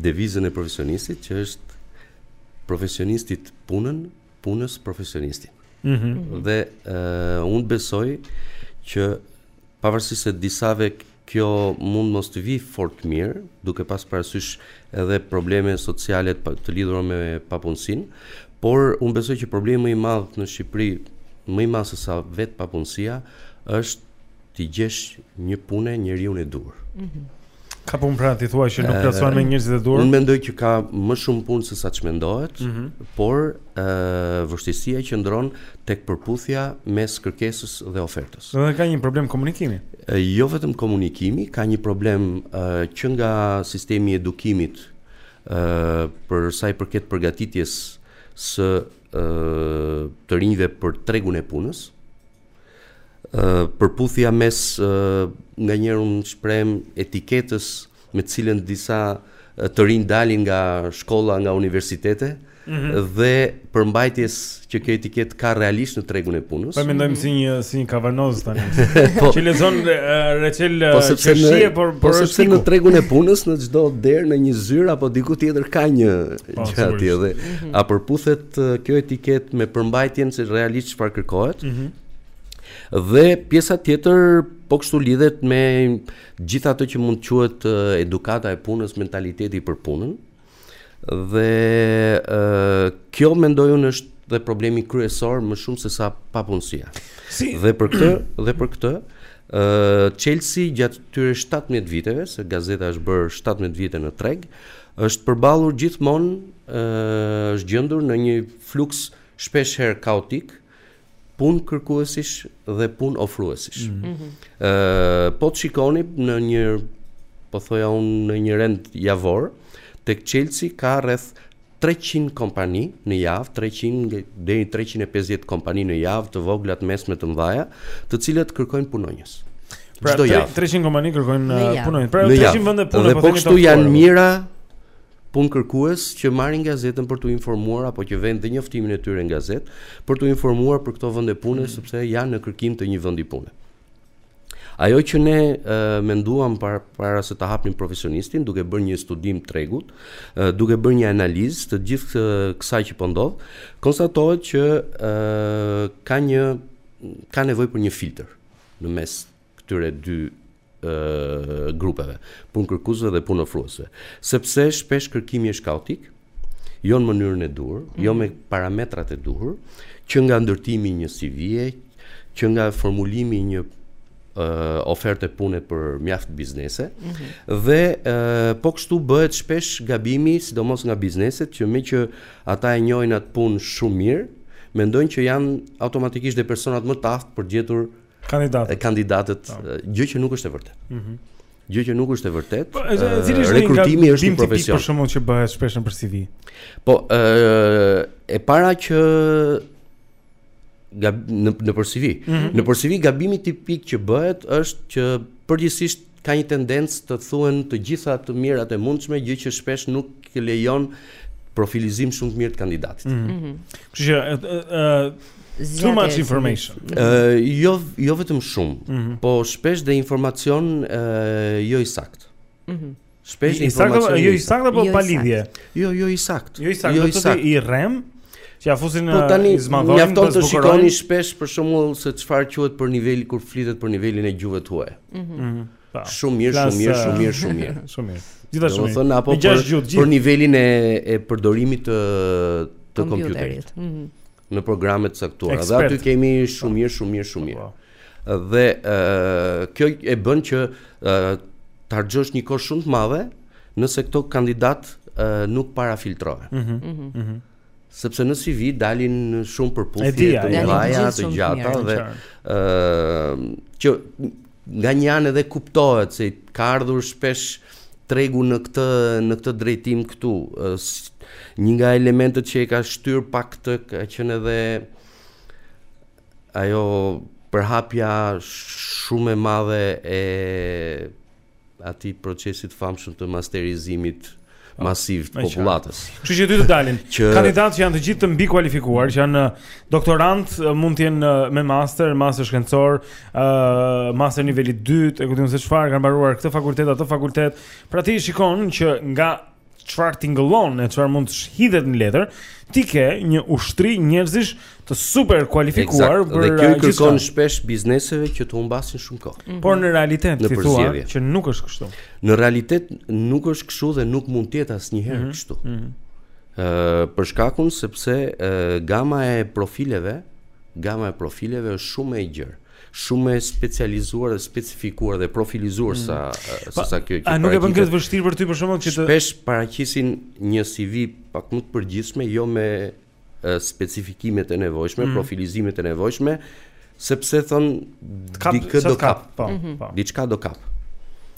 devizën e profesionistit që është profesionistit punën, punës profesionistin. Mm -hmm. Dhe ë uh, unë besoj që pavarësisht se disave Kjo mund mos të vijë fort mirë, duke pas parasysh edhe probleme sociale të lidhura me papunësinë, por unë besoj që problemi më i madh në Shqipëri, më i madh se sa vetë papunësia, është t'i gjesh një pune njeriun e duhur. Mm -hmm. Ka punë pra ti thua që nuk plotësohen me njerëzit e duhur? Unë mendoj që ka më shumë punë se sa ç'mendohet, mm -hmm. por ë vështirësia qëndron tek përputhja mes kërkesës dhe ofertës. Dhe ka një problem komunikimi. Jo vetëm komunikimi, ka një problem që nga sistemi i edukimit për sa i përket përgatitjes së të rinjve për tregun e punës. Përputhja mes nganjëherë unë shprehem etiketës me të cilën disa të rinj dalin nga shkolla, nga universitetet dhe përmbajtjes që kjo etiketë ka realisht në tregun e punës. Po e mendojmë si një si një kavanoz tani. Po që lexon reçel po sepse në, por po por sepse në tregun e punës në çdo derë në një zyrë apo diku tjetër ka një po, gjë aty dhe mhm. a përputhet kjo etiketë me përmbajtjen se realisht çfarë kërkohet? Mhm. Dhe pjesa tjetër po kështu lidhet me Gjithë atë që mund të quhet edukata e punës, mentaliteti për punën. Dhe kjo mendoj unë është dhe problemi kryesor më shumë se sa papunësia. Si? Dhe për këtë, dhe për këtë, Çelësi gjatë këtyre 17 viteve, se gazeta është bërë 17 vite në treg, është përballur gjithmonë është gjendur në një fluks shpesh herë kaotik, punë kërkuesish dhe punë ofruesish. Mm -hmm. Ë po të shikoni në një po thosha unë në një rend javor, tek Çelësi ka rreth 300 kompani në javë, 300 deri 350 kompani në javë, të vogla, të mesme, të mëdha, të cilat kërkojnë punonjës. Pra, 300 kompani kërkojnë punonjës. Pra, 300 vende pune po themi. Dhe po kështu janë mijëra Punëkërkues që marrin gazetën për t'u informuar apo që vënë dhe njoftimin e tyre në gazetë për t'u informuar për këto vende pune mm. sepse janë në kërkim të një vendi pune. Ajo që ne e, menduam para, para se të hapnim profesionistin, duke bërë një studim tregut, e, duke bërë një analizë të gjithë kësaj që po ndodh, konstatohet që e, ka një ka nevojë për një filtër në mes këtyre dy grupeve, punëkërkuesve dhe punëofruesve. Sepse shpesh kërkimi është kaotik, jo në mënyrën e duhur, mm. jo mhm. me parametrat e duhur, që nga ndërtimi një CV-e, që nga formulimi një uh, oferte pune për mjaft biznese mm -hmm. dhe uh, po kështu bëhet shpesh gabimi sidomos nga bizneset që meqë ata e njohin atë punë shumë mirë mendojnë që janë automatikisht dhe personat më të aftë për të gjetur kandidatët. Kandidatët, po. gjë që nuk është e vërtetë. Mhm. Mm gjë që nuk është e vërtetë. Po, rekrutimi është një profesion. Për shembull që bëhet shpesh në CV. Po, ë e para që gab, në nëpër CV. Mm -hmm. Nëpër CV gabimi tipik që bëhet është që përgjithsisht ka një tendencë të thuhen të gjitha të mirat e mundshme, gjë që shpesh nuk lejon profilizim shumë të mirë të kandidatit. Mm -hmm. Kështu që uh, too much information. Uh, jo jo vetëm shumë, mm -hmm. po shpesh dhe informacion uh, jo i saktë. Mm -hmm. Shpesh I, informacion i saktë, jo i saktë apo pa lidhje. Jo, jo i saktë. Jo i saktë, jo i saktë. I rrem. Që ia fusin po, tani, uh, i zmadhojnë, zbukurojnë? mjafton të shikoni shpesh për shembull se çfarë quhet për nivel, kur flitet për nivelin e gjuhëve të huaj. Mm -hmm. mm -hmm. Shumë mirë, shumë mirë, shumë mirë, shumë mirë. Shumë mirë. Gjitha shumë mirë. Domethënë, apo për, gjith. për nivelin e, e përdorimit të, të kompjuterit. Mm -hmm. Në programe të caktuara. Dhe aty kemi shumë mirë, shumë mirë, shumë mirë. Po, po. Dhe kjo e bën që të harxhosh një kohë shumë të madhe nëse këto kandidatë nuk parafiltrohen. Ëh. Mhm. Mm mm -hmm. Sepse në CV dalin shumë përputhje të të gjata dhe ëh që nga njëra anë edhe kuptohet se ka ardhur shpesh tregu në këtë në këtë drejtim këtu. Një nga elementët që e ka shtyrë pak këtë ka qenë edhe Ajo përhapja shumë e madhe e atij procesit famshëm të masterizimit po, masiv të popullatës. Kështu që ty të dalin. që... Kandidatë që janë të gjithë të mbikualifikuar, që janë uh, doktorantë, uh, mund të jenë uh, me master, master shkencor, ë uh, master niveli 2, e ku di unë se çfarë kanë mbaruar këtë fakultet atë fakultet. Pra ti shikon që nga çfarë tingëllon e çfarë mund të shihet në letër, ti ke një ushtri njerëzish të super kualifikuar exact, por kjo i kërkon shpesh bizneseve që të humbasin shumë kohë. Mm -hmm. Por në realitet ti thua që nuk është kështu. Në realitet nuk është kështu dhe nuk mund të jetë asnjëherë mm -hmm. kështu. Ëh mm -hmm. për shkakun sepse e, gama e profileve, gama e profileve është shumë e gjerë. shumë e specializuar dhe specifikuar dhe profilizuar mm. sa sa sa kjo që paraqitet. A nuk e bën këtë vështirë për ty për shkakun që ata shpesh paraqisin një CV pak më të përgjithshme, jo me specifikimet e nevojshme, mm. profilizimet e nevojshme, sepse thonë diçka do kap, po, mm -hmm. po. Diçka do kap.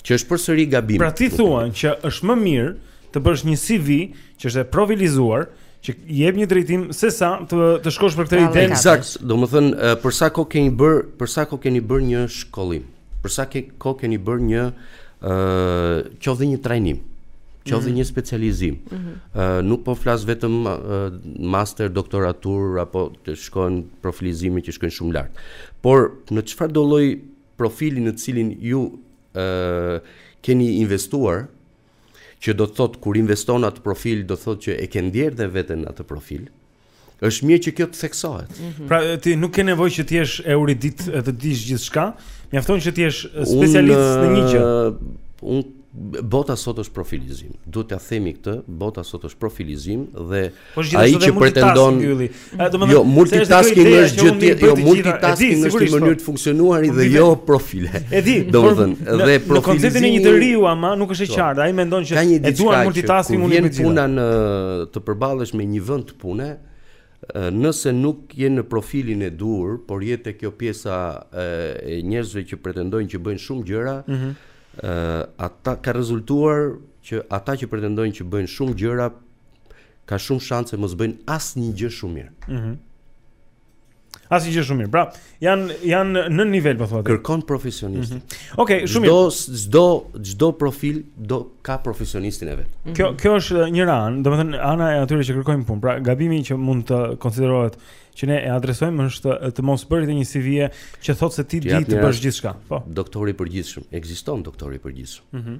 Që është përsëri gabim. Pra ti thua që është më mirë të bësh një CV që është e profilizuar, që jep një drejtim se sa të të shkosh për këtë ide. Eksakt, domethënë për sa kohë keni bërë, për sa kohë keni bërë një shkollim, për sa kohë keni bërë një ë uh, qoftë një trajnim, qoftë mm -hmm. një specializim. Ë mm -hmm. uh, nuk po flas vetëm uh, master, doktoraturë apo të shkojnë profilizime që shkojnë shumë lart. Por në çfarëdo lloj profili në të cilin ju ë uh, keni investuar, që do të thotë kur investon atë profil do të thotë që e ke ndjerë dhe veten në atë profil. Është mirë që kjo të theksohet. Mm -hmm. Pra ti nuk ke nevojë që të jesh erudit e të dish gjithçka, mjafton që të jesh specialist në një gjë. Unë bota sot është profilizim. Duhet ta themi këtë, bota sot është profilizim dhe Po ai që pretendon ylli. Domethënë, jo multitasking është gjë tjetër, jo multitasking është një mënyrë po. të funksionuari dhe jo profile. E di, domethënë, dhe profilizimi. Në konceptin e një të riu ama nuk është e po. qartë. Ai mendon që e duan multitasking unë me gjithë. Puna në të përballesh me një vend të pune, nëse nuk je në profilin e duhur, por je te kjo pjesa e njerëzve që pretendojnë që bëjnë shumë gjëra, mhm. ë ata ka rezultuar që ata që pretendojnë që bëjnë shumë gjëra ka shumë shanse mos bëjnë asnjë gjë shumë mirë. Mhm. Mm asnjë gjë shumë mirë. Pra, janë janë në nivel po thotë. Kërkon profesionist. Mm -hmm. Okej, okay, shumë mirë. Çdo çdo çdo profil do ketë profesionistin e vet. Mm -hmm. Kjo kjo është njëra anë, domethënë ana e atyre që kërkojnë punë. Pra, gabimi që mund të konsiderohet që ne e adresojmë është të mos bëni një CV që thotë se ti di të bësh gjithçka. Po. Doktori i përgjithshëm, ekziston doktori i përgjithshëm. Mhm. Mm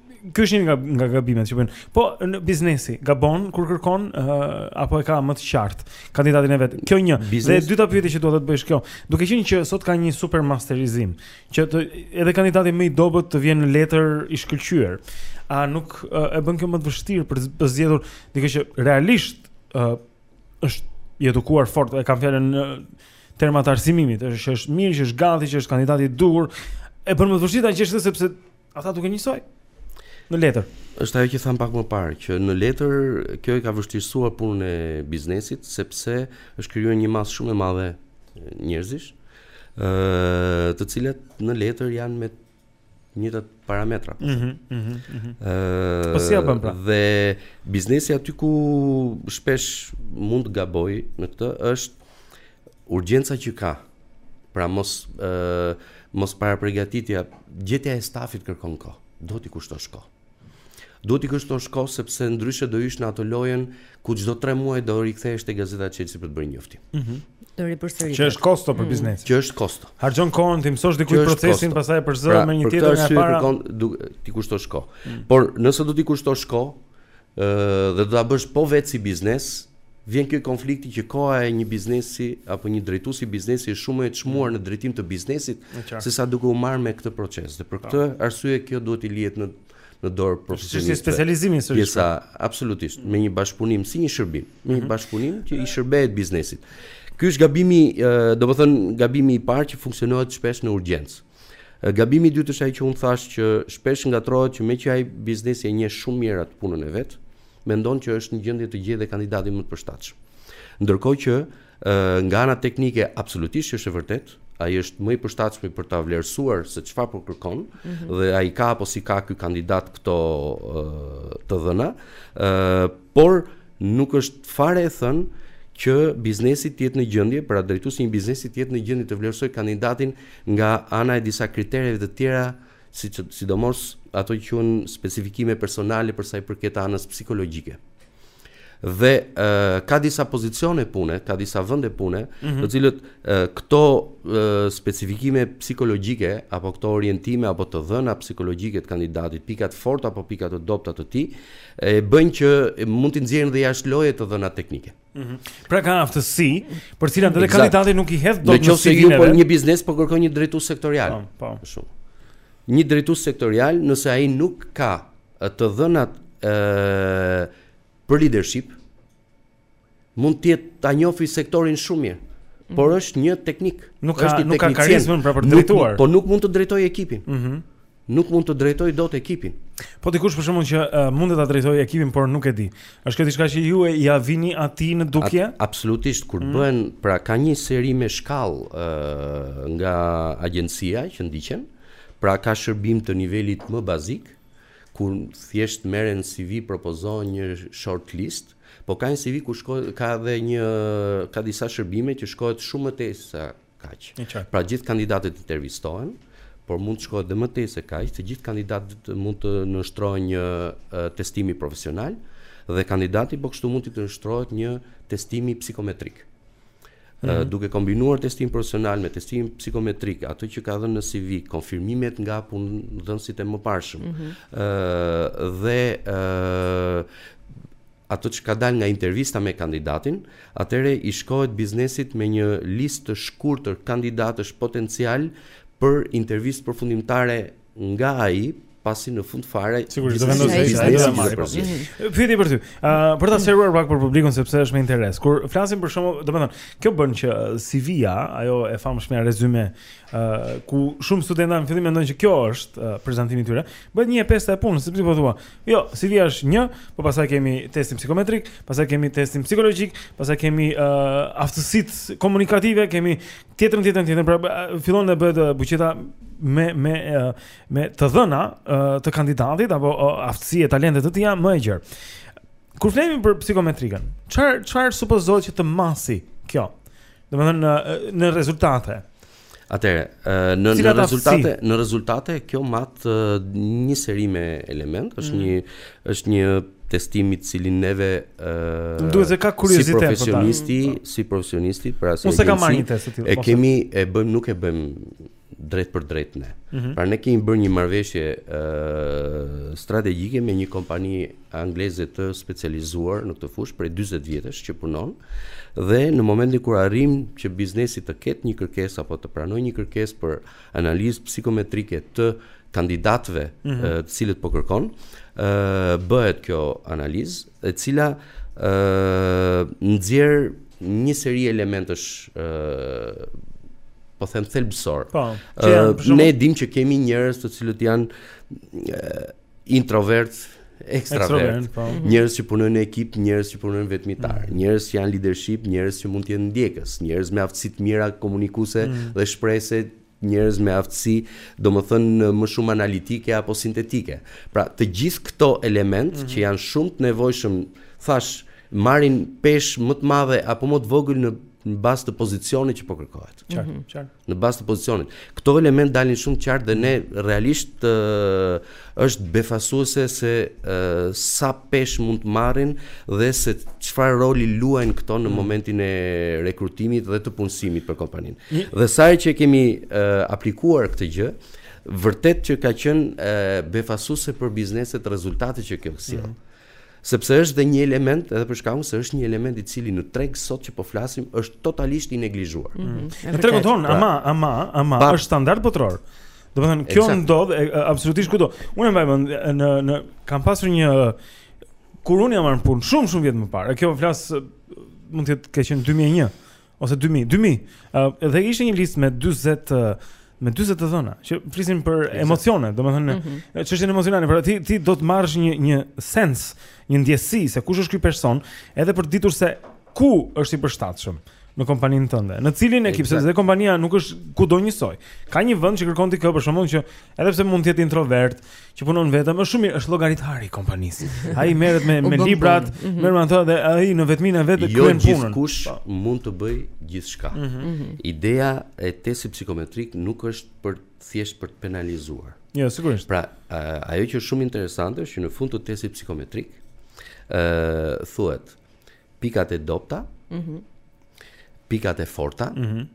Ky është një nga nga gabimet që bën. Po biznesi gabon kur kërkon uh, apo e ka më të qartë kandidatin e vet. Kjo një. Biznes? Dhe e dyta pyetje që dua të bëj është kjo. Duke qenë që sot ka një super masterizim, që të, edhe kandidati më i dobët të vjen në letër i shkëlqyer. A nuk uh, e bën kjo më të vështirë për të- të zgjedhur dikë që realisht uh, është i edukuar fort, e kam fjalën në terma të arsimimit, është që është mirë, që është gati, që është kandidati i duhur. E bën më të vështirë ta gjesh këtë sepse Ata duken njësoj në letër. Është ajo që thamë pak më parë, që në letër kjo e ka vështirësuar punën e biznesit, sepse është krijuar një masë shumë e madhe njerëzish, të cilët në letër janë me të njëjtat parametra. Mm -hmm, mm -hmm, mm -hmm. Po si ja bën pra? Dhe biznesi aty ku shpesh mund të gabojë në këtë është Urgjenca që ka, pra mos mos parapregatitja, gjetja e stafit kërkon kohë. Duhet t'i kushtosh kohë. Duhet t'i kushtosh kohë sepse ndryshe do jesh në atë lojën ku çdo 3 muaj do rikthehesh te gazeta Çelësi për të bërë njoftim. Mm -hmm. Do ripërsëritet. Që është kosto për mm. biznesin. Që është kosto. Harxhon kohën t'i mësosh dikujt procesin, pastaj e përzë, pra merr një tjetër nga para. Për këtë arsye kërkon t'i kushtosh kohë. Mm. Por nëse do t'i kushtosh kohë, dhe do ta bësh po vetë si biznes, vjen ky konflikti që koha e një biznesi apo një drejtuesi biznesi është shumë më e çmuar në drejtim të biznesit se sa duke u marrë me këtë proces. Dhe për këtë arsye kjo duhet t'i lihet në në dorë profesionistëve. Është specializimi sërish. Pjesa po. absolutisht me një bashkëpunim si një shërbim, me një mhm. bashkëpunim që i shërbehet biznesit. Ky është gabimi, domethënë gabimi i parë që funksionohet shpesh në urgjencë. Gabimi i dytë është ai që unë thashë që shpesh ngatrohet që meqë ai biznesi e njeh shumë mirë atë punën e vet, mendon që është në gjendje të gjejë dhe kandidatin më të përshtatshëm. Ndërkohë që nga ana teknike absolutisht është e vërtetë, ai është më i përshtatshmi për ta vlerësuar se çfarë po kërkon mm -hmm. dhe a i ka apo s'i ka ky kandidat këto të dhëna, por Nuk është fare e thënë që biznesi të jetë në gjendje, pra drejtuesi i një biznesi të jetë në gjendje të vlerësojë kandidatin nga ana e disa kritereve të tjera, si sidomos ato që quhen specifikime personale për sa i përket anës psikologjike. Dhe e, ka disa pozicione pune, ka disa vende pune, mm -hmm. të cilët e, këto e, specifikime psikologjike apo këto orientime apo të dhëna psikologjike të kandidatit, pikat e forta apo pikat e dobta të tij, e bëjnë që mund t'i nxjerrin dhe jashtë loje të dhënat teknike. Mhm. Pra ka aftësi, të cilat edhe kandidati nuk i hedh dot në CV. Nëse ju po një biznes po kërkon një drejtues sektorial. Po, po. Shumë. Një drejtues sektorial, nëse ai nuk ka të dhënat ë për leadership, Mund të jetë ta njohë sektorin shumë mirë, por mhm. është një teknik. Nuk ka është nuk ka karizmën për të drejtuar. Po nuk mund të drejtojë ekipin. Ëh. Mhm. Nuk mund të drejtojë dot ekipin. Po dikush ka shkak që uh, mund ta drejtojë ekipin, por nuk e di. Është kjo diçka që ju ia vini atij në dukje? A, absolutisht kur mm. bëhen, pra ka një seri me shkallë uh, nga agjencia që ndiqen. Pra ka shërbim të nivelit më bazik, kur thjesht merren CV, propozohen një short list, Po ka një CV ku shkohet, ka edhe një ka disa shërbime që shkohet shumë më tej se kaq. Pra gjithë kandidatët intervistohen, por mund të shkohet dhe më tej se kaq, të gjithë kandidatët mund t'i nënshtrohen një testimi profesional dhe kandidati po kështu mund t'i nënshtrohet një testimi psikometrik. Duke kombinuar testimin profesional me testimin psikometrik, ato që ka dhënë në CV, konfirmimet nga punëdhënësit e mëparshëm. Mm -hmm. ë dhe ë ato që ka dalë nga intervista me kandidatin, atëherë i shkohet biznesit me një listë të shkurtër kandidatësh potencialë për intervistë përfundimtare nga ai pasi në fund fare sigurisht do vendosë ai ai do ta marrë për zgjidhje. Mhm. Pyetje për ty. Ë për ta sqaruar pak për publikun sepse është me interes. Kur flasim për shkakun, domethënë, kjo bën që CV-ja, ajo e famshmja rezume, ë ku shumë studentë në fillim mendojnë që kjo është prezantimi i tyre, bëhet një pjesë e punës, sepse po thua, jo, CV-ja është një, po pastaj kemi testin psikometrik, pastaj kemi testin psikologjik, pastaj kemi ë aftësitë komunikative, kemi Tjetër, tjetër, tjetër, pra fillon të bëhet buqeta me me me të dhëna të kandidatit apo aftësi e talente të tija më e gjerë. Kur flemi për psikometrikën, çfarë çfarë supozohet që të masi kjo? Domethënë në, në rezultate. Atëherë, në në rezultate, në rezultate kjo mat një seri me elementë, është mm. një Është një testim i cili neve ë duhet të ka kuriozitet si profesionisti, për ta. si profesionisti, pra si Unë kam marrë një test të tillë. E kemi e bëjmë nuk e bëjmë drejtpërdrejt ne. Mm -hmm. Pra ne kemi bërë një marrëveshje ë uh, strategjike me një kompani angleze të specializuar në këtë fushë prej 40 vjetësh që punon dhe në momentin kur arrijmë që biznesi të ketë një kërkesë apo të pranojë një kërkesë për analizë psikometrike të kandidatëve të cilët po kërkon, ë bëhet kjo analizë, e cila ë nxjerr një seri elementësh ë po them thelbësor. Po, që janë për shembull ne e dimë që kemi njerëz të cilët janë introvertë, ekstravertë, po. mhm. njerëz që punojnë në ekip, njerëz që punojnë vetmitarë, mm. njerëz që janë leadership, njerëz që mund të jenë ndjekës, njerëz me aftësi të mira komunikuese mm. dhe shprehëse njerëz me aftësi, domethënë më shumë analitike apo sintetike. Pra, të gjithë këto elementë mm -hmm. që janë shumë të nevojshëm, thashë, marrin peshë më të madhe apo më të vogël në në bazë të pozicionit që po kërkohet. Qartë, mm -hmm. qartë. Në bazë të pozicionit. Këto elementë dalin shumë qartë dhe ne realisht uh, Është befasuese se sa peshë mund të marrin dhe se çfarë roli luajnë këto në mm. momentin e rekrutimit dhe të punësimit për kompaninë. Mm. Dhe sa herë që e kemi aplikuar këtë gjë, vërtet që ka qenë befasuese për bizneset rezultatet që kjo sjell. Mm. Sepse është dhe një element, edhe për shkak se është një element i cili në treg sot që po flasim është totalisht i neglizhuar. Mm -hmm. Mm. Në tregun tonë, pra, ama, ama, ama, pa, është standard botëror. Domethënë, kjo ndodh e, absolutisht kudo. Unë mbaj mend në në kam pasur një kur unë kam marrë punë shumë shumë vjet më parë. Kjo flas mund të ketë qenë 2001. ose 2000, 2000. Uh, dhe ishte një listë me 40 uh, me 40 të dhëna që flisin për emocione, domethënë mhm. çështjen mm -hmm. emocionale, por ti ti do të marrësh një një sens, një ndjesi se kush është ky person, edhe për të ditur se ku është i përshtatshëm në kompaninë tënde. Në cilin ekip, sepse kompania nuk është kudo njësoj. Ka një vend që kërkon ti kë për shembull që Edhe pse mund të jetë introvert, që punon vetëm, është shumë mirë, është llogaritari i kompanisë. Ai merret me me librat, mhm. merr me ato dhe ai në vetminë e vet e kryen punën. Jo gjithkush pa. Po. mund të bëjë gjithçka. Mm -hmm. Ideja e testit psikometrik nuk është për thjesht për të penalizuar. Jo, ja, sigurisht. Pra, ajo që është shumë interesante është që në fund të testit psikometrik, ë uh, thuhet pikat e dobëta, mm -hmm. pikat e forta, mm -hmm.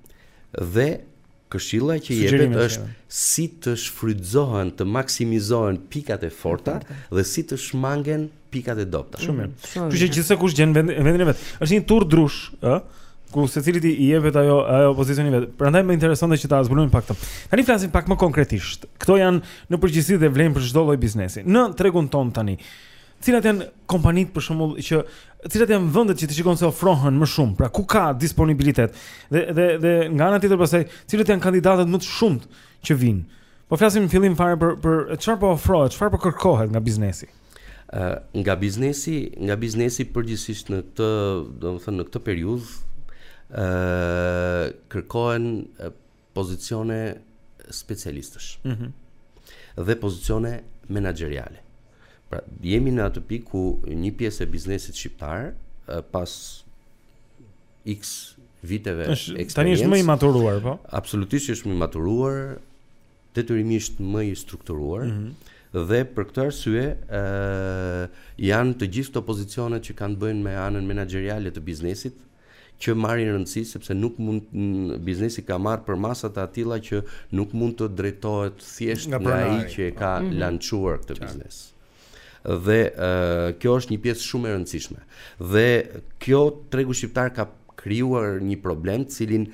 dhe Këshilla që jepet është si të shfrytëzohen, të maksimizohen pikat e forta dhe si të shmangen pikat e dobëta. Shumë mirë. Kështu që gjithsekush gjen vendin e vet. Është një turrë drush, ë? ku secilit i jepet ajo ajo pozicioni i vet. Prandaj më interesonte që ta zbulojmë pak këtë. Tani flasim pak më konkretisht. Këto janë në përgjithësi dhe vlen për çdo lloj biznesi. Në tregun tonë tani. Cilat janë kompanitë për shembull që cilat janë vendet që ti shikon se ofrohen më shumë, pra ku ka disponibilitet dhe dhe dhe nga ana tjetër pastaj cilët janë kandidatët më të shumtë që vijnë. Po flasim në fillim fare për për çfarë po ofrohet, çfarë po kërkohet nga biznesi. Ë uh, nga biznesi, nga biznesi përgjithësisht në këtë, domethënë në këtë periudhë ë uh, kërkohen uh, pozicione specialistësh mm -hmm. dhe pozicione menaxheriale. Pra, jemi në atë pikë ku një pjesë e biznesit shqiptar pas X viteve eksperiencë tani është më i maturuar, po. Absolutisht është më i maturuar, detyrimisht më i strukturuar. Mm -hmm. Dhe për këtë arsye ë janë të gjithë këto pozicione që kanë të bëjnë me anën menaxheriale të biznesit, që marrin rëndësi sepse nuk mund biznesi ka marrë përmasa të atilla që nuk mund të drejtohet thjesht nga, nga ai që e ka mm -hmm. lançuar këtë biznes. Dhe uh, kjo është një pjesë shumë e rëndësishme. Dhe kjo tregu shqiptar ka krijuar një problem, të cilin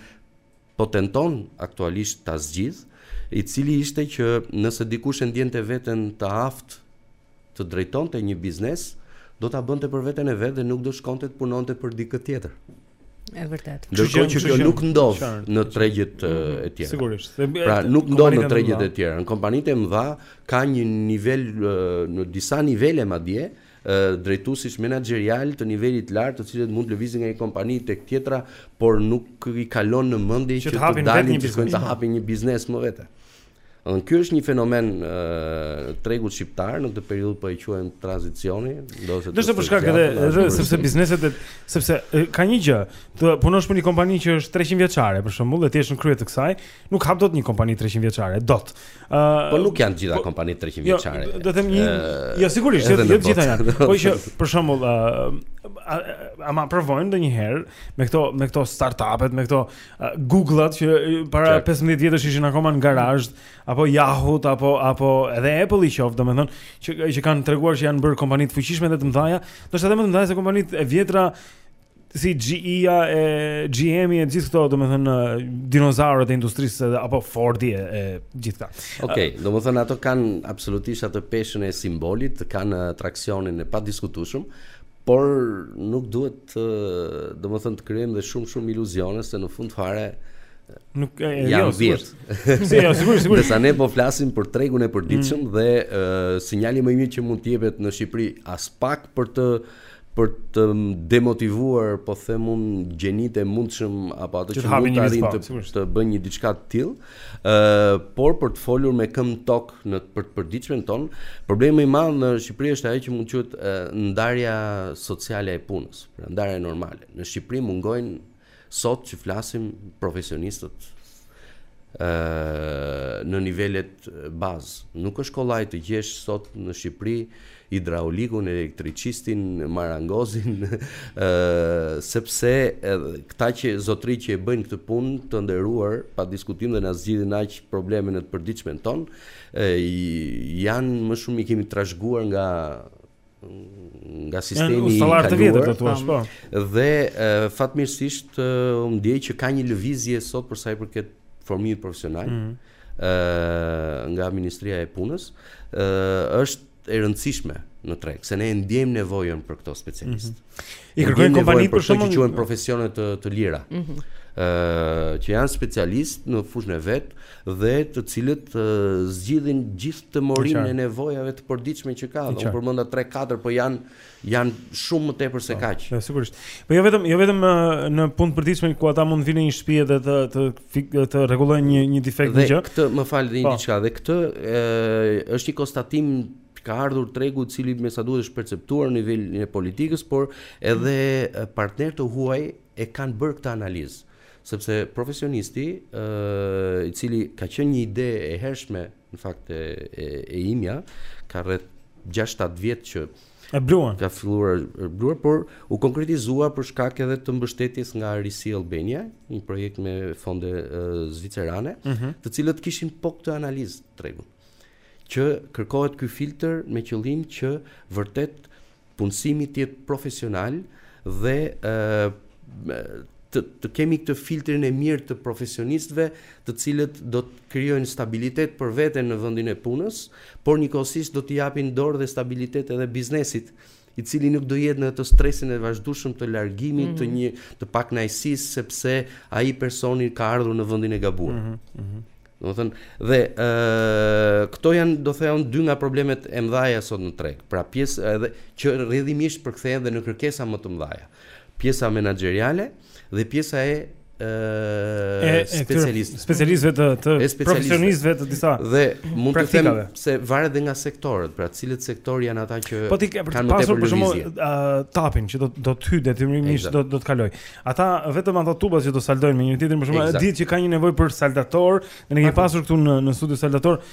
po tenton aktualisht ta zgjidhë, i cili ishte që nëse dikush e ndiente veten të aftë të drejtonte një biznes, do ta bënte për veten e vet dhe nuk do shkonte të punonte për dikë tjetër. E vërtetë. Ndërkohë që kjo nuk ndodh në tregjet e mhm. tjera. Sigurisht. Pra nuk ndodh në tregjet e tjera. Në kompanitë e mëdha ka një nivel në disa nivele madje drejtuesish menaxherialë të nivelit të lartë të cilët mund të lëvizin nga një kompani tek tjetra, por nuk i kalon në mendje që, që të, të dalin të shkojnë të hapin një biznes më vete. Dhe ky është një fenomen i tregut shqiptar në këtë periudhë po e quajmë tranzicioni, ndoshta. Ndoshta për shkak edhe edhe sepse bizneset e sepse ka një gjë, të punosh për një kompani që është 300 vjeçare për shembull, dhe ti je në krye të kësaj, nuk hap dot një kompani 300 vjeçare, dot. Uh, po nuk janë të gjitha po, kompanitë 300 jo, vjeçare. Jo, do të them një, uh, jo sigurisht, jo të gjitha janë. Po që për shembull, uh, ama provojnë ndonjëherë me këto me këto startupet, me këto uh, Google-at që para 15 vjetësh ishin akoma në garazh, apo Yahoo apo apo edhe Apple i qoftë, domethënë që që kanë treguar që janë bërë kompani të fuqishme dhe të mëdha, ndoshta edhe më të mëdha se kompanitë e vjetra si GE-ja e GM-i e gjithë këto, domethënë dinozaurët e industrisë apo Ford-i e, e gjithka. Okej, okay, uh, domethënë ato kanë absolutisht atë peshën e simbolit, kanë traksionin e padiskutueshëm, por nuk duhet domethënë të krijojmë dhe shumë shumë iluzione se në fund fare nuk janë jo, vjet. Si, jo, sigurisht, sigurisht. Sa ne po flasim për tregun e përditshëm mm. dhe uh, sinjali më i mirë që mund të jepet në Shqipëri aspak për të për të demotivuar, po them unë, gjenitë e mundshëm apo ato që, që mund të arrijnë të, po, të bëjnë një diçka të tillë, ë uh, por për të folur me këmbë në tokë për të përditshmen tonë, problemi i madh në Shqipëri është ajo që mund të quhet uh, ndarja sociale e punës, pra ndarja normale. Në Shqipëri mungojnë Sot që flasim profesionistët në nivelet bazë. Nuk është kollaj të gjesh sot në Shqipëri hidraulikun, elektricistin, marangozin, sepse këta që zotëri që e bëjnë këtë punë të nderuar, pa diskutim dhe na zgjidhin aq probleme në të përditshmen tonë, janë më shumë i kemi trashëguar nga nga sistemi i kaluar. Të kaluar, po. Dhe fatmirësisht unë ndjej që ka një lëvizje sot për sa i përket formimit profesional. Mm -hmm. ë nga Ministria e Punës, ë është e rëndësishme në treg, se ne e ndjejmë nevojën për këto specialistë. Mm -hmm. I kërkojnë kompanitë për ato që quhen profesione të të lira. Ëh, mm -hmm. uh, që janë specialistë në fushën e vet dhe të cilët uh, zgjidhin gjithë atë morinë e nevojave të përditshme që ka. Unë përmenda 3-4, po janë janë shumë më tepër se po, kaq. Po sigurisht. Po jo vetëm jo vetëm në punë të përditshme ku ata mund të vijnë në një shtëpi dhe të të të rregullojnë një një defekt gjë. Dhe këtë më fal dhe një po. diçka, dhe këtë ë është një konstatim Ka ardhur tregu i cili me sa duhet është perceptuar në nivelin e politikës, por edhe partnerë të huaj e kanë bërë këtë analizë. Sepse profesionisti, i cili ka qenë një ide e hershme, në fakt e, e, e imja, ka rreth 6-7 vjet që e bluan. Ka filluar e bluar, por u konkretizua për shkak edhe të mbështetjes nga Risi Albania, një projekt me fonde zvicerane, mm -hmm. të cilët kishin po këtë analizë tregu. Që kërkohet ky filtër me qëllim që vërtet punësimi të jetë profesional dhe të të kemi këtë filtrin e mirë të profesionistëve të cilët do të krijojnë stabilitet për veten në vendin e punës, por njëkohësisht do të japin dorë dhe stabilitet edhe biznesit i cili nuk do jetë në atë stresin e vazhdueshëm të largimit mm -hmm. të mhm. një të pakënaqësisë sepse ai personi ka ardhur në vendin e gabuar. Mm -hmm. Domethënë dhe ë uh, këto janë domethënë dy nga problemet e mëdha sot në treg. Pra pjesë edhe që rrjedhimisht përkthehen dhe në kërkesa më të mëdha. Pjesa menaxheriale, mm Dhe pjesa e e specialistëve specialistëve të të profesionistëve të disa dhe mund të them se varet dhe nga sektorët, pra cilët sektorë janë ata që po ti kanë më tepër për shembull uh, TAP-in që do do të hyjë detyrimisht do do të kalojë. Ata vetëm ato tubat që do saldojnë me njëri-tjetrin për shembull, dihet që ka një nevojë për saldatorë, ne kemi pasur këtu në në studio saldatorë,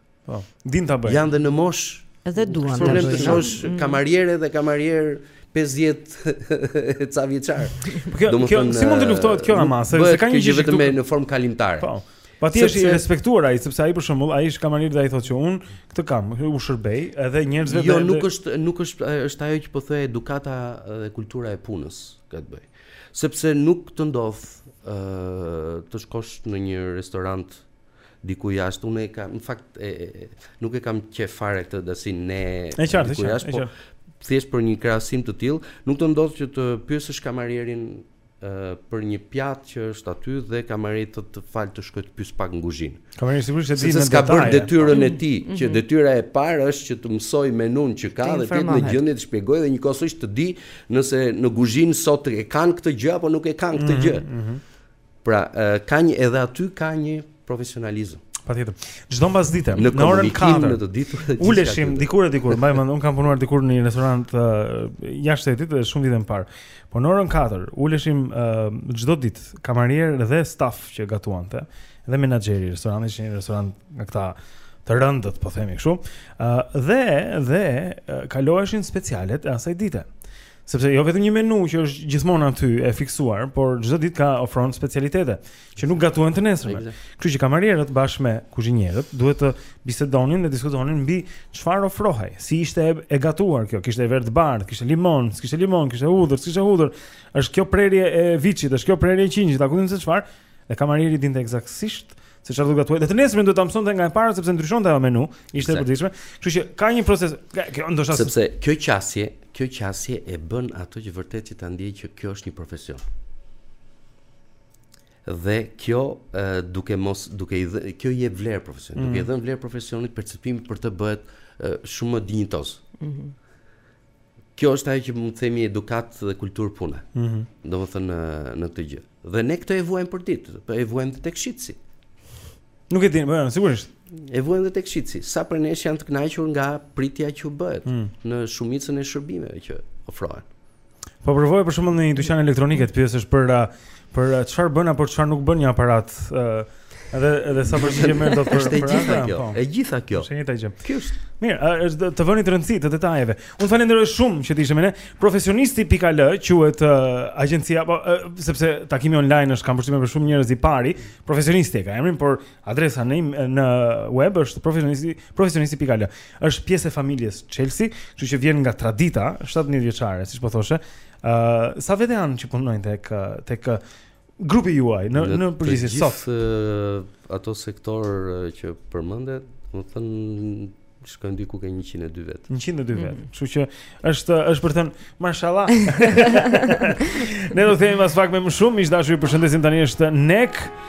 Po, dinë ta bëjnë. Janë dhe në moshë. Edhe duan. Problem të shohësh mm. kamariere dhe kamarierë 50 e ca vjeçarë. Po kjo, kjo si mund të luftohet kjo ama, se ka një gjë vetëm në formë kalimtare. Po. Po ti je i respektuar ai sepse ai për shembull ai është kamarier dhe ai thotë që unë këtë kam, u shërbej edhe njerëzve jo, dhe Jo, nuk është nuk është është ajo që po thoja edukata dhe kultura e punës ka të bëjë. Sepse nuk të ndodh ë të shkosh në një restorant diku jashtë unë e kam në fakt e, nuk e kam qejf fare këtë dasinë e qartë, diku jashtë po thjesht për një krahasim të tillë nuk të ndodh që të pyesësh kamarierin për një pjatë që është aty dhe kamarieri të të thotë më fal të shkoj të pyes pak në kuzhinë. Kamarieri sigurisht e di në detaj. Ka bërë detyrën e mhm. tij, mm -hmm. që mhm. detyra e parë është që të mësojë menunë që ka dhe të jetë në gjendje të shpjegojë dhe njëkohësisht të dijë nëse në kuzhinë sot e kanë këtë gjë apo nuk e kanë këtë mhm, gjë. Mm -hmm. Pra, ka një edhe aty ka një profesionalizëm. Patjetër. Çdo mbasdite, në, në orën 4 në të ditur. Uleshim dikur e dikur, mbaj mend, unë kam punuar dikur në një restorant uh, jashtë shtetit dhe shumë vite më parë. Po në orën 4 uleshim çdo uh, ditë, kamarier dhe staf që gatuante dhe menaxheri i restorantit, qe një restorant nga këta të rëndët, po themi kështu. Uh, dhe dhe uh, kaloheshin specialet e asaj dite. Sepse jo vetëm një menu që është gjithmonë aty e fiksuar, por çdo ditë ka ofron specialitete që nuk gatuhen të nesërmen. Kështu që kamarierët bashkë me kuzhinierët duhet të bisedonin dhe diskutonin mbi çfarë ofrohej, si ishte e gatuar kjo, kishte verë të bardhë, kishte limon, s'kishte limon, kishte hudhër, s'kishte hudhër. Është kjo prerje e viçit, është kjo prerje e qingjit, a kupton se çfarë? Dhe kamarieri dinte eksaktësisht Se çfarë do të gatuhej? Dhe të nesërmen duhet ta mësonte nga e para sepse ndryshonte ajo menu, ishte e përditshme. Kështu që ka një proces, kjo ndoshta sepse kjo qasje, kjo qasje e bën atë që vërtet që ta ndiejë që ky është një profesion. Dhe kjo e, duke mos duke i dhe, kjo i jep vlerë profesionit, mm. duke i mm. dhënë vlerë profesionit, perceptimi për të bëhet e, shumë më dinjitoz. Mm -hmm. Kjo është ajo që mund të themi edukatë dhe kulturë pune. Mm -hmm. Domethënë në, në këtë gjë. Dhe ne këtë e vuajmë për ditë, po e vuajmë dhe tek shitësi. Nuk e dinë, për po, janë, sigurisht. E vuajmë dhe tek shitësi. Sa prej nesh janë të kënaqur nga pritja që u bëhet mm. në shumicën e shërbimeve që ofrohen. Po provo për shembull në një dyqan elektronik të pyesësh për uh, Për çfarë bën apo çfarë nuk bën një aparat, ë edhe edhe sa përgjigje merr dot për është e gjitha kjo. Po. E gjitha kjo. Është e njëjta gjë. Kjo është. Mirë, është të vënit rëndësi detajeve. Unë të falenderoj shumë që ishe me ne. Profesionisti pikë al quhet uh, agjencia apo uh, sepse takimi online është kam përshtypjen për shumë njerëz i pari. Profesionisti e ka emrin, por adresa në në web është profesionisti profesionisti pikë al. Është pjesë e familjes Çelësi, kështu që vjen nga tradita 70 vjeçare, siç po thoshë. Ë, uh, sa vetë janë që punojnë tek tek grupi juaj në në, në përgjithësi sot? Gjithë ata sektorë që përmendët, domethënë shkojnë diku te 102 vetë. 102 vetë. Mhm. Kështu që është është për të thënë mashallah. ne do të themi pas pak me më shumë, miq të dashur, ju përshëndesim tani është Nek.